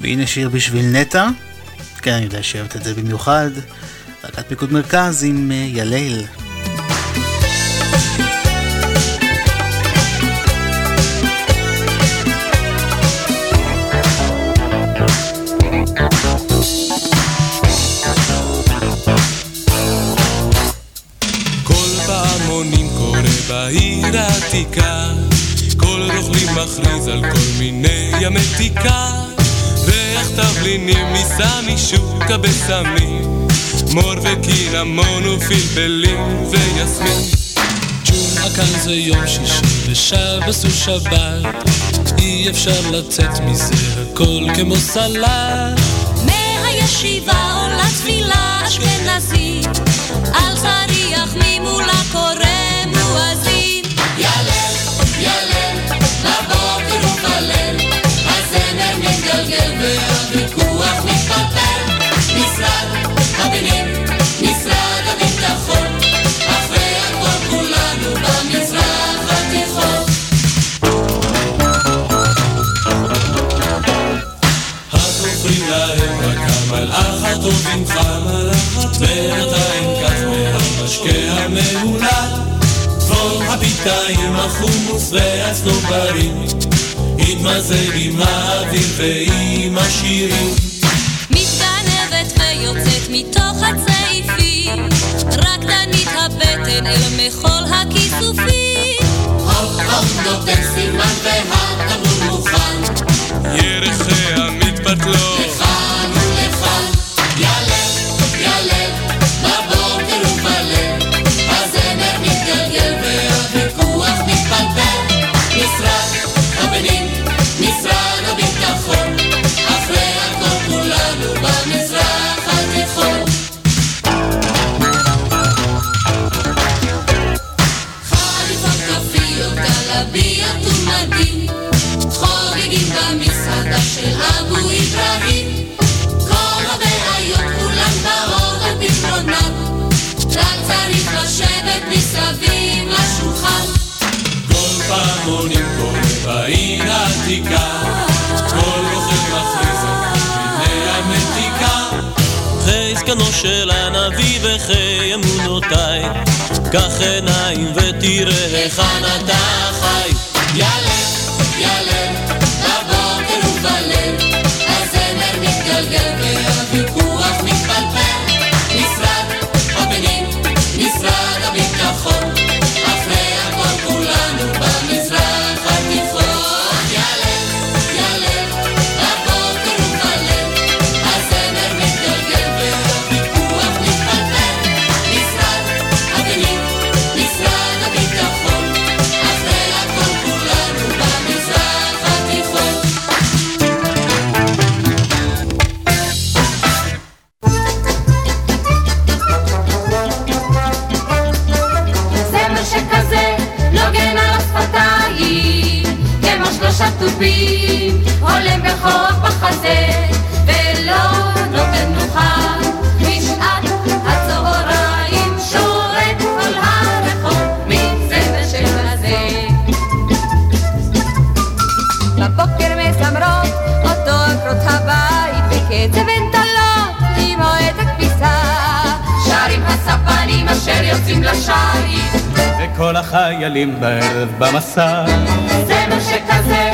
והנה שיר בשביל נטע. כן, אני יודע שאוהבת את זה במיוחד. להקת פיקוד מרכז עם אה, יליל. נינים נישא משוק הבשמים מור וקינמון ופלפלים ויסמין. ג'ומעה כאן זה יום שישי ושבס הוא שבת. אי אפשר לצאת מזה הכל כמו סלט. מהישיבה עולה תפילה אשכנזית על צריח ממולה קורא טובים חמלחת, בינתיים קח מהמשקה המהולל. דבור הביטה עם החומוס והצנוברים, התמזג עם האוויר ועם השירים. מתוך הצעיפים, רקדנית הבטן אל מכל הכיסופים. הופ הופ נותן סימן והתמרון מוכן. ירחיה מתבטלות ההמונים קורא בעין העתיקה, כל רוכב מיני המתיקה. חי זקנו של הנביא וחי אמונותיי, קח עיניים ותראה היכן אתה חי. יאללה, יאללה, שלושה תופים הולם בכוח בחזה ולא נותן מנוחה בשעת הצהריים שורת כל הרחוב מזמר שכזה בבוקר מסמרות אותו עקרות הבית בקצב ונטלות עם מועד הכביסה. שרים הספנים אשר יוצאים לשערים וכל החיילים בערב במסע. זמר שכזה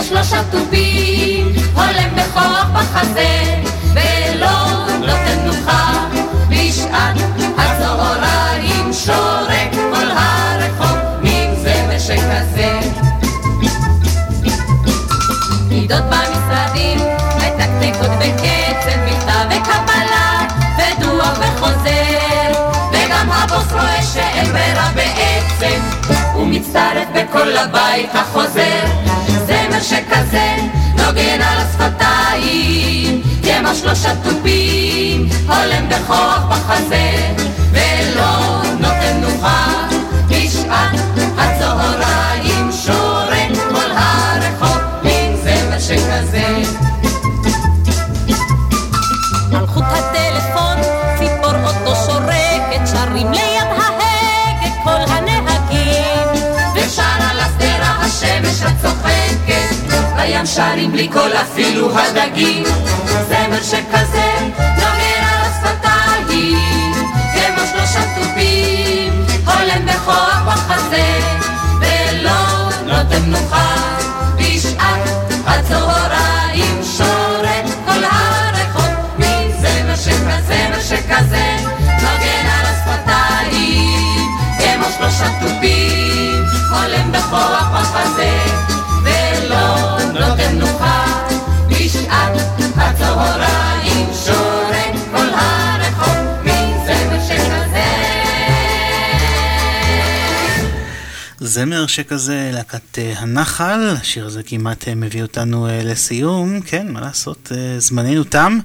כמו שלושה תופים הולם בכוח בחזה ולא נותן מנוחה בשעת הצהריים שורק כל הרחוב מן זמר שכזה פקידות במשרדים מתקתקות בקצב מכתב וקבלה ודוח וחוזר. וגם הבוס רואה שאין ברירה בעצם הוא מצטרף בקול לבית החוזר. זמר שכזה נוגן על השפתיים כמו שלושה תופים הולם בכוח בחזה ולא נותן מנוחה בים שרים בלי קול אפילו הדגים. זמר שכזה נוגן על השפתיים כמו שלושה תופים הולם בכוח בחזה ולא נותן מנוחה. בשעת הצהריים שורת כל הרחוב מזמר שכזה זמר שכזה נוגן על השפתיים כמו שלושה תופים הולם בכוח בחזה בשעת הצהריים שורק זמר שכזה, להקת אה, הנחל, השיר הזה כמעט אה, מביא אותנו אה, לסיום, כן, מה לעשות, זמננו תם.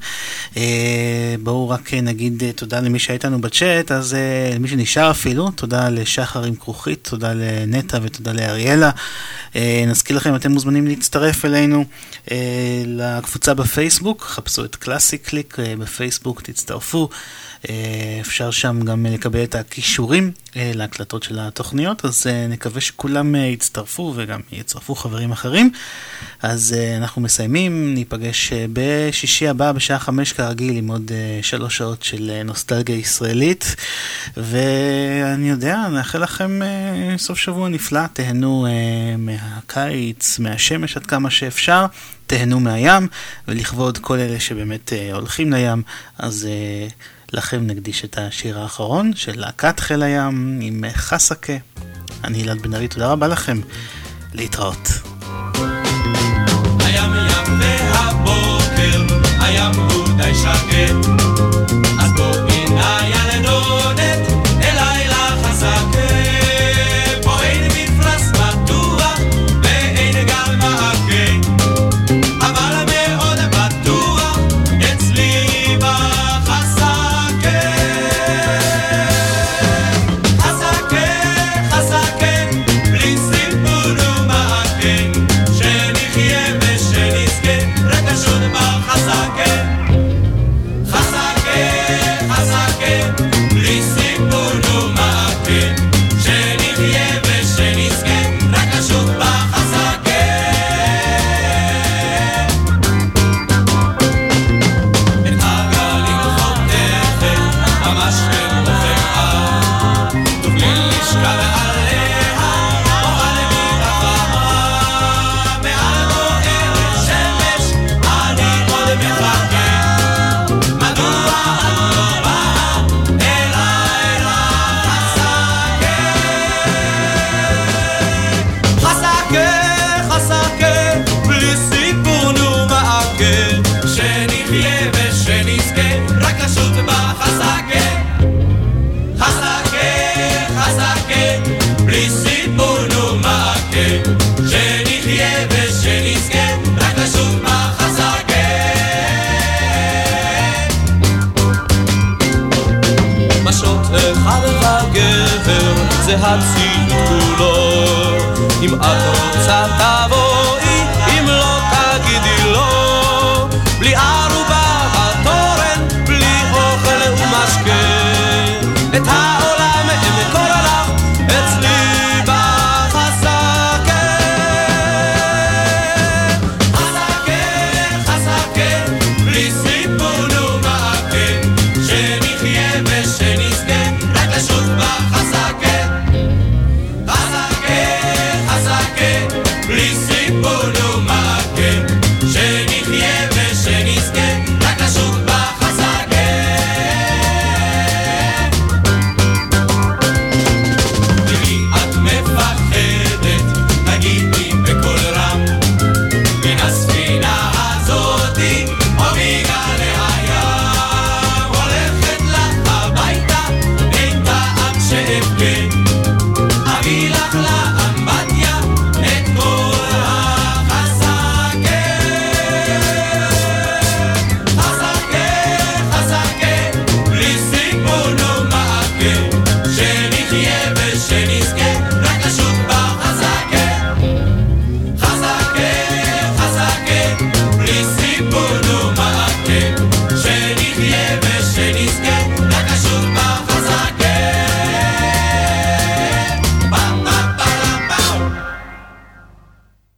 בואו רק נגיד תודה למי שהיה איתנו בצ'אט, אז למי שנשאר אפילו, תודה לשחר עם כרוכית, תודה לנטע ותודה לאריאלה. נזכיר לכם, אתם מוזמנים להצטרף אלינו לקבוצה בפייסבוק, חפשו את קלאסי קליק בפייסבוק, תצטרפו. אה, אפשר שם גם אה, לקבל את הכישורים אה, להקלטות של התוכניות, אז נקווה שכולם יצטרפו וגם יצרפו חברים אחרים. אז אנחנו מסיימים, ניפגש בשישי הבא בשעה חמש כרגיל עם עוד שלוש שעות של נוסטלגיה ישראלית. ואני יודע, נאחל לכם סוף שבוע נפלא, תהנו מהקיץ, מהשמש עד כמה שאפשר. תהנו מהים, ולכבוד כל אלה שבאמת אה, הולכים לים, אז אה, לכם נקדיש את השיר האחרון של להקת חיל הים עם חסקה. אני אלעד בן ארי, תודה רבה לכם. להתראות. הים ים והבוקר, הים הוא די שקט. הציוד כולו אם את רוצה